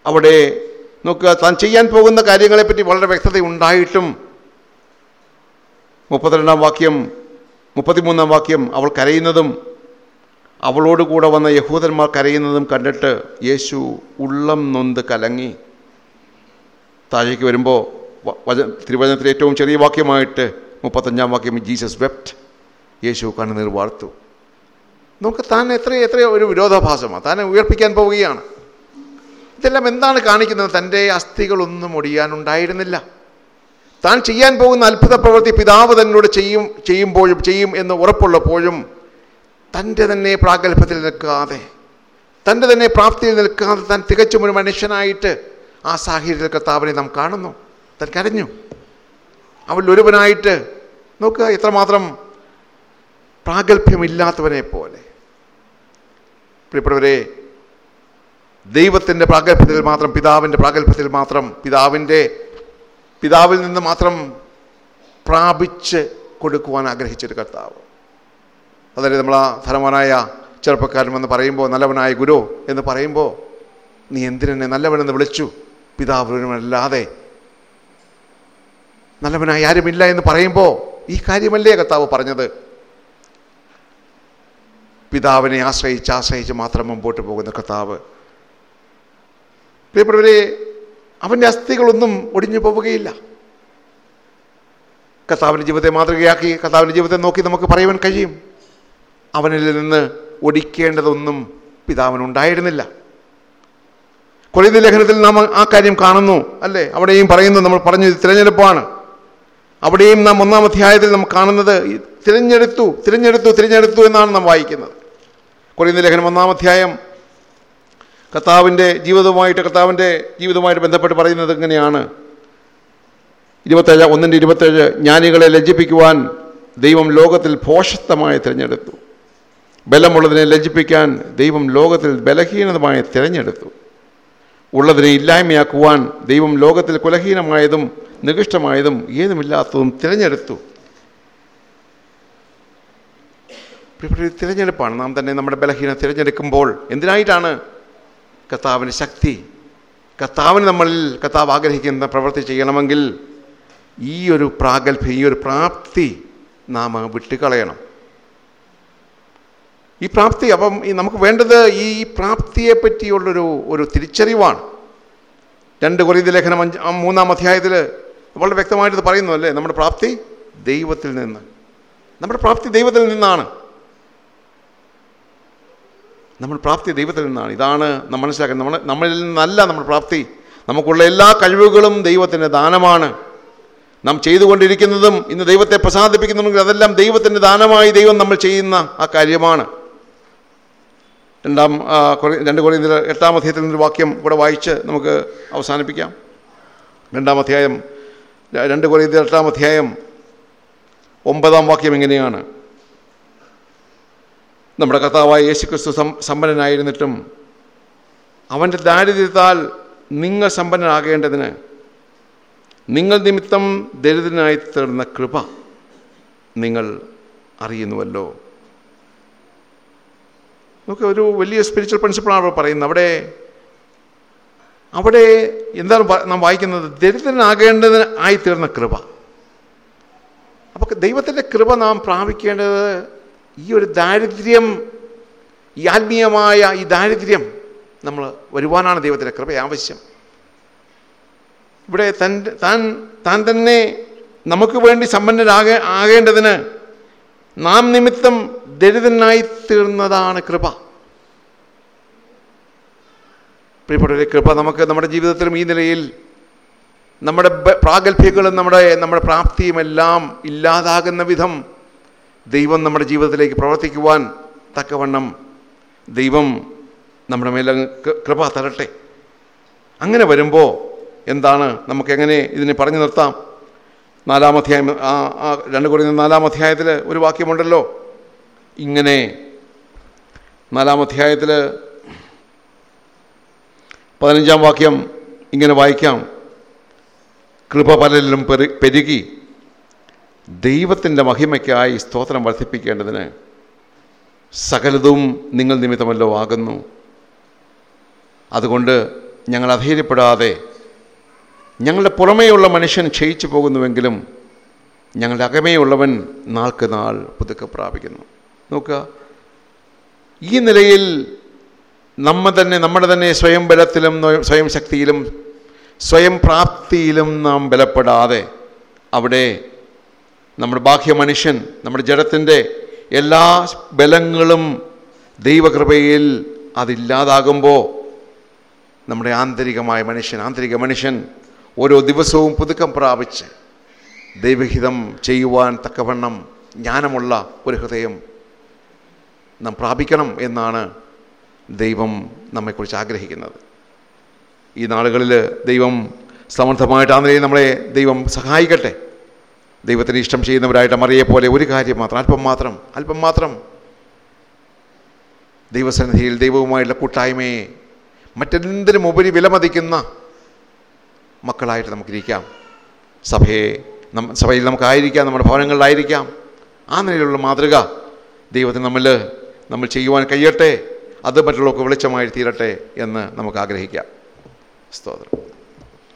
അവിടെ നോക്കുക താൻ ചെയ്യാൻ പോകുന്ന കാര്യങ്ങളെപ്പറ്റി വളരെ വ്യക്തത ഉണ്ടായിട്ടും മുപ്പത്തിരണ്ടാം വാക്യം മുപ്പത്തിമൂന്നാം വാക്യം അവൾ കരയുന്നതും അവളോട് കൂടെ വന്ന യഹൂദന്മാർ കരയുന്നതും കണ്ടിട്ട് യേശു ഉള്ളം നൊന്ത് കലങ്ങി താഴേക്ക് വരുമ്പോൾ വച തിരുവചനത്തിലെ ഏറ്റവും ചെറിയ വാക്യമായിട്ട് മുപ്പത്തഞ്ചാം വാക്യം ജീസസ് വെപ്റ്റ് യേശു കണ്ണുനീർ വാർത്തു. നമുക്ക് താൻ എത്ര എത്ര ഒരു വിരോധാഭാസമാണ് താനെ ഉയർപ്പിക്കാൻ പോവുകയാണ്. ഇതെല്ലാം എന്താണ് കാണിക്കുന്നത്? തന്റെ അസ്ഥികളൊന്നും ഒടിയാനുണ്ടായിരുന്നില്ല താൻ ചെയ്യാൻ പോകുന്ന അത്ഭുത പ്രവൃത്തി പിതാവ് തന്നോട് ചെയ്യും ചെയ്യുമ്പോഴും ചെയ്യും എന്ന് ഉറപ്പുള്ളപ്പോഴും തന്റെ തന്നെ പ്രാഗൽഭ്യത്തിൽ നിൽക്കാതെ തന്റെ തന്നെ പ്രാപ്തിയിൽ നിൽക്കാതെ താൻ തികച്ചും ഒരു മനുഷ്യനായിട്ട് ആ സാഹചര്യത്തിൽ കർത്താവിനെ നാം കാണുന്നു. താൻ കരഞ്ഞു. അവൾ ഒരുവനായിട്ട് നോക്കുക എത്രമാത്രം പ്രാഗൽഭ്യമില്ലാത്തവനെ പോലെ. പ്രിയപ്പെട്ടവരെ ദൈവത്തിന്റെ പ്രാഗൽഭ്യത്തിൽ മാത്രം പിതാവിന്റെ പ്രാഗൽഭ്യത്തിൽ മാത്രം പിതാവിന്റെ പിതാവിൽ നിന്ന് മാത്രം പ്രാപിച്ച് കൊടുക്കുവാൻ ആഗ്രഹിച്ചൊരു കർത്താവ്. അതായത് നമ്മൾ ആ ധനവാനായ ചെറുപ്പക്കാരൻ വന്ന് പറയുമ്പോൾ നല്ലവനായ ഗുരു എന്ന് പറയുമ്പോൾ നീ എന്തിനെന്നെ നല്ലവനെന്ന് വിളിച്ചു? പിതാവിനല്ലാതെ നല്ലവനായി ആരുമില്ല എന്ന് പറയുമ്പോൾ ഈ കാര്യമല്ലേ കർത്താവ് പറഞ്ഞത്? പിതാവിനെ ആശ്രയിച്ച് ആശ്രയിച്ച് മാത്രം മുമ്പോട്ട് പോകുന്ന കർത്താവ്. പ്രിയപ്പെട്ടവരെ അവന്റെ അസ്ഥികളൊന്നും ഒടിഞ്ഞു പോവുകയില്ല. കർത്താവിന്റെ ജീവിതത്തെ മാതൃകയാക്കി കർത്താവിന്റെ ജീവിതത്തെ നോക്കി നമുക്ക് പറയുവാൻ കഴിയും. അവനിൽ നിന്ന് ഒടിക്കേണ്ടതൊന്നും പിതാവിനുണ്ടായിരുന്നില്ല. കൊറിയ ലേഖനത്തിൽ നാം ആ കാര്യം കാണുന്നു അല്ലേ? അവിടെയും പറയുന്നു നമ്മൾ പറഞ്ഞു തിരഞ്ഞെടുപ്പാണ്. അവിടെയും നാം ഒന്നാം അധ്യായത്തിൽ നാം കാണുന്നത് തിരഞ്ഞെടുത്തു തിരഞ്ഞെടുത്തു തിരഞ്ഞെടുത്തു എന്നാണ് നാം വായിക്കുന്നത്. കുറയുന്ന ലേഖനം ഒന്നാം അധ്യായം കർത്താവിന്റെ ജീവിതവുമായിട്ട് കർത്താവിന്റെ ജീവിതവുമായിട്ട് ബന്ധപ്പെട്ട് പറയുന്നത് ഇങ്ങനെയാണ്. ഇരുപത്തേഴ് ഒന്നിന്റെ ഇരുപത്തേഴ് ജ്ഞാനികളെ ലജ്ജിപ്പിക്കുവാൻ ദൈവം ലോകത്തിൽ ഭോഷത്വമായി തിരഞ്ഞെടുത്തു. ബലമുള്ളതിനെ ലജ്ജിപ്പിക്കാൻ ദൈവം ലോകത്തിൽ ബലഹീനതമായി തിരഞ്ഞെടുത്തു. ഉള്ളതിനെ ഇല്ലായ്മയാക്കുവാൻ ദൈവം ലോകത്തിൽ കുലഹീനമായതും നികൃഷ്ടമായതും ഏതുമില്ലാത്തതും തിരഞ്ഞെടുത്തു. തിരഞ്ഞെടുപ്പാണ്. നാം തന്നെ നമ്മുടെ ബലഹീന തിരഞ്ഞെടുക്കുമ്പോൾ എന്തിനായിട്ടാണ് കർത്താവിന് ശക്തി? കർത്താവിന് നമ്മളിൽ കർത്താവ് ആഗ്രഹിക്കുന്ന പ്രവൃത്തി ചെയ്യണമെങ്കിൽ ഈ ഒരു പ്രാഗൽഭ്യം ഈ ഒരു പ്രാപ്തി നാം വിട്ടുകളയണം. ഈ പ്രാപ്തി അപ്പം നമുക്ക് വേണ്ടത് ഈ പ്രാപ്തിയെ പറ്റിയുള്ളൊരു ഒരു തിരിച്ചറിവാണ്. രണ്ട് കൊറിയ ലേഖനം അഞ്ച് മൂന്നാം അധ്യായത്തിൽ വളരെ വ്യക്തമായിട്ട് പറയുന്നു അല്ലേ നമ്മുടെ പ്രാപ്തി ദൈവത്തിൽ നിന്ന്. നമ്മുടെ പ്രാപ്തി ദൈവത്തിൽ നിന്നാണ്. നമ്മൾ പ്രാപ്തി ദൈവത്തിൽ നിന്നാണ്. ഇതാണ് നമ്മൾ മനസ്സിലാക്കുന്നത് നമ്മൾ നമ്മളിൽ നിന്നല്ല നമ്മുടെ പ്രാപ്തി. നമുക്കുള്ള എല്ലാ കഴിവുകളും ദൈവത്തിന്റെ ദാനമാണ്. നാം ചെയ്തുകൊണ്ടിരിക്കുന്നതും ഇന്ന് ദൈവത്തെ പ്രസാദിപ്പിക്കുന്നുണ്ടെങ്കിൽ അതെല്ലാം ദൈവത്തിന്റെ ദാനമായി ദൈവം നമ്മൾ ചെയ്യുന്ന ആ കാര്യമാണ്. രണ്ടാം രണ്ട് കോടി എട്ടാം അധ്യായത്തിൽ നിന്നൊരു വാക്യം കൂടെ വായിച്ച് നമുക്ക് അവസാനിപ്പിക്കാം. രണ്ടാം അധ്യായം രണ്ട് കൊറിയ എട്ടാം അധ്യായം ഒമ്പതാം വാക്യം എങ്ങനെയാണ് നമ്മുടെ കർത്താവായ യേശുക്രിസ്തു സമ്പന്നനായിരുന്നിട്ടും അവന്റെ ദാരിദ്ര്യത്താൽ നിങ്ങൾ സമ്പന്നനാകേണ്ടതിന് നിങ്ങൾ നിമിത്തം ദരിദ്രനായി തീർന്ന കൃപ നിങ്ങൾ അറിയുന്നുവല്ലോ. നമുക്ക് ഒരു വലിയ സ്പിരിച്വൽ പ്രിൻസിപ്പിളാണ് അവിടെ പറയുന്നത്. അവിടെ അവിടെ എന്താണ് നാം വായിക്കുന്നത്? ദരിദ്രനാകേണ്ടതിന് ആയിത്തീർന്ന കൃപ. അപ്പോൾ ദൈവത്തിന്റെ കൃപ നാം പ്രാപിക്കേണ്ടത് ഈ ഒരു ദാരിദ്ര്യം ഈ ആത്മീയമായ ഈ ദാരിദ്ര്യം നമ്മൾ വരുവാനാണ് ദൈവത്തിന്റെ കൃപ ആവശ്യം. ഇവിടെ തന്റെ താൻ താൻ തന്നെ നമുക്ക് വേണ്ടി സമ്പന്നരാകേ ആകേണ്ടതിന് നാം നിമിത്തം ദരിദ്രനായി തീർന്നതാണ് കൃപ. പ്രിയപ്പെട്ടവരെ കൃപ നമുക്ക് നമ്മുടെ ജീവിതത്തിലും ഈ നിലയിൽ നമ്മുടെ പ്രാഗൽഭ്യങ്ങളും നമ്മുടെ നമ്മുടെ പ്രാപ്തിയുമെല്ലാം ഇല്ലാതാകുന്ന വിധം ദൈവം നമ്മുടെ ജീവിതത്തിലേക്ക് പ്രവർത്തിക്കുവാൻ തക്കവണ്ണം ദൈവം നമ്മുടെ മേലെ കൃപ തരട്ടെ. അങ്ങനെ വരുമ്പോൾ എന്താണ്? നമുക്കെങ്ങനെ ഇതിനെ പറഞ്ഞു നിർത്താം? നാലാം അധ്യായം ആ ആ രണ്ട് കുറഞ്ഞ നാലാം അധ്യായത്തിൽ ഒരു വാക്യമുണ്ടല്ലോ. ഇങ്ങനെ നാലാം അധ്യായത്തിൽ പതിനഞ്ചാം വാക്യം ഇങ്ങനെ വായിക്കാം. കൃപ പലരിലും പെരു പെരുകി. ദൈവത്തിന്റെ മഹിമയ്ക്കായി സ്തോത്രം വർദ്ധിപ്പിക്കേണ്ടതിന് സകലതും നിങ്ങൾ നിമിത്തമല്ലോ ആകുന്നു. അതുകൊണ്ട് ഞങ്ങൾ അധൈര്യപ്പെടാതെ ഞങ്ങളുടെ പുറമേയുള്ള മനുഷ്യൻ ക്ഷയിച്ചു പോകുന്നുവെങ്കിലും ഞങ്ങളുടെ അകമേയുള്ളവൻ നാൾക്ക് നാൾ പുതുക്കെ പ്രാപിക്കുന്നു നോക്കുക ഈ നിലയിൽ നമ്മ തന്നെ നമ്മുടെ തന്നെ സ്വയം ബലത്തിലും സ്വയം ശക്തിയിലും സ്വയം പ്രാപ്തിയിലും നാം ബലപ്പെടാതെ അവിടെ നമ്മുടെ ബാഹ്യ മനുഷ്യൻ നമ്മുടെ ജഡത്തിന്റെ എല്ലാ ബലങ്ങളും ദൈവകൃപയിൽ അതില്ലാതാകുമ്പോൾ നമ്മുടെ ആന്തരികമായ മനുഷ്യൻ ആന്തരിക മനുഷ്യൻ ഓരോ ദിവസവും പുതുക്കം പ്രാപിച്ച് ദൈവഹിതം ചെയ്യുവാൻ തക്കവണ്ണം ജ്ഞാനമുള്ള ഒരു ഹൃദയം നാം പ്രാപിക്കണം എന്നാണ് ദൈവം നമ്മെക്കുറിച്ച് ആഗ്രഹിക്കുന്നത്. ഈ നാളുകളിൽ ദൈവം സമർത്ഥമായിട്ട് നമ്മളെ ദൈവം സഹായിക്കട്ടെ. ദൈവത്തിന് ഇഷ്ടം ചെയ്യുന്നവരായിട്ട് മറിയെ പോലെ ഒരു കാര്യം മാത്രം അല്പം മാത്രം അല്പം മാത്രം. ദൈവസന്നിധിയിൽ ദൈവവുമായുള്ള കൂട്ടായ്മയെ മറ്റെന്തിനും ഉപരി വിലമതിക്കുന്ന മക്കളായിട്ട് നമുക്കിരിക്കാം. സഭയെ നം സഭയിൽ നമുക്കായിരിക്കാം നമ്മുടെ ഭവനങ്ങളിലായിരിക്കാം. ആ നിലയിലുള്ള മാതൃക ദൈവത്തിന് നമ്മൾ നമ്മൾ ചെയ്യുവാൻ കഴിയട്ടെ. അത് മറ്റുള്ളവർക്ക് വെളിച്ചമായി തീരട്ടെ എന്ന് നമുക്ക് ആഗ്രഹിക്കാം. സ്തോത്രം.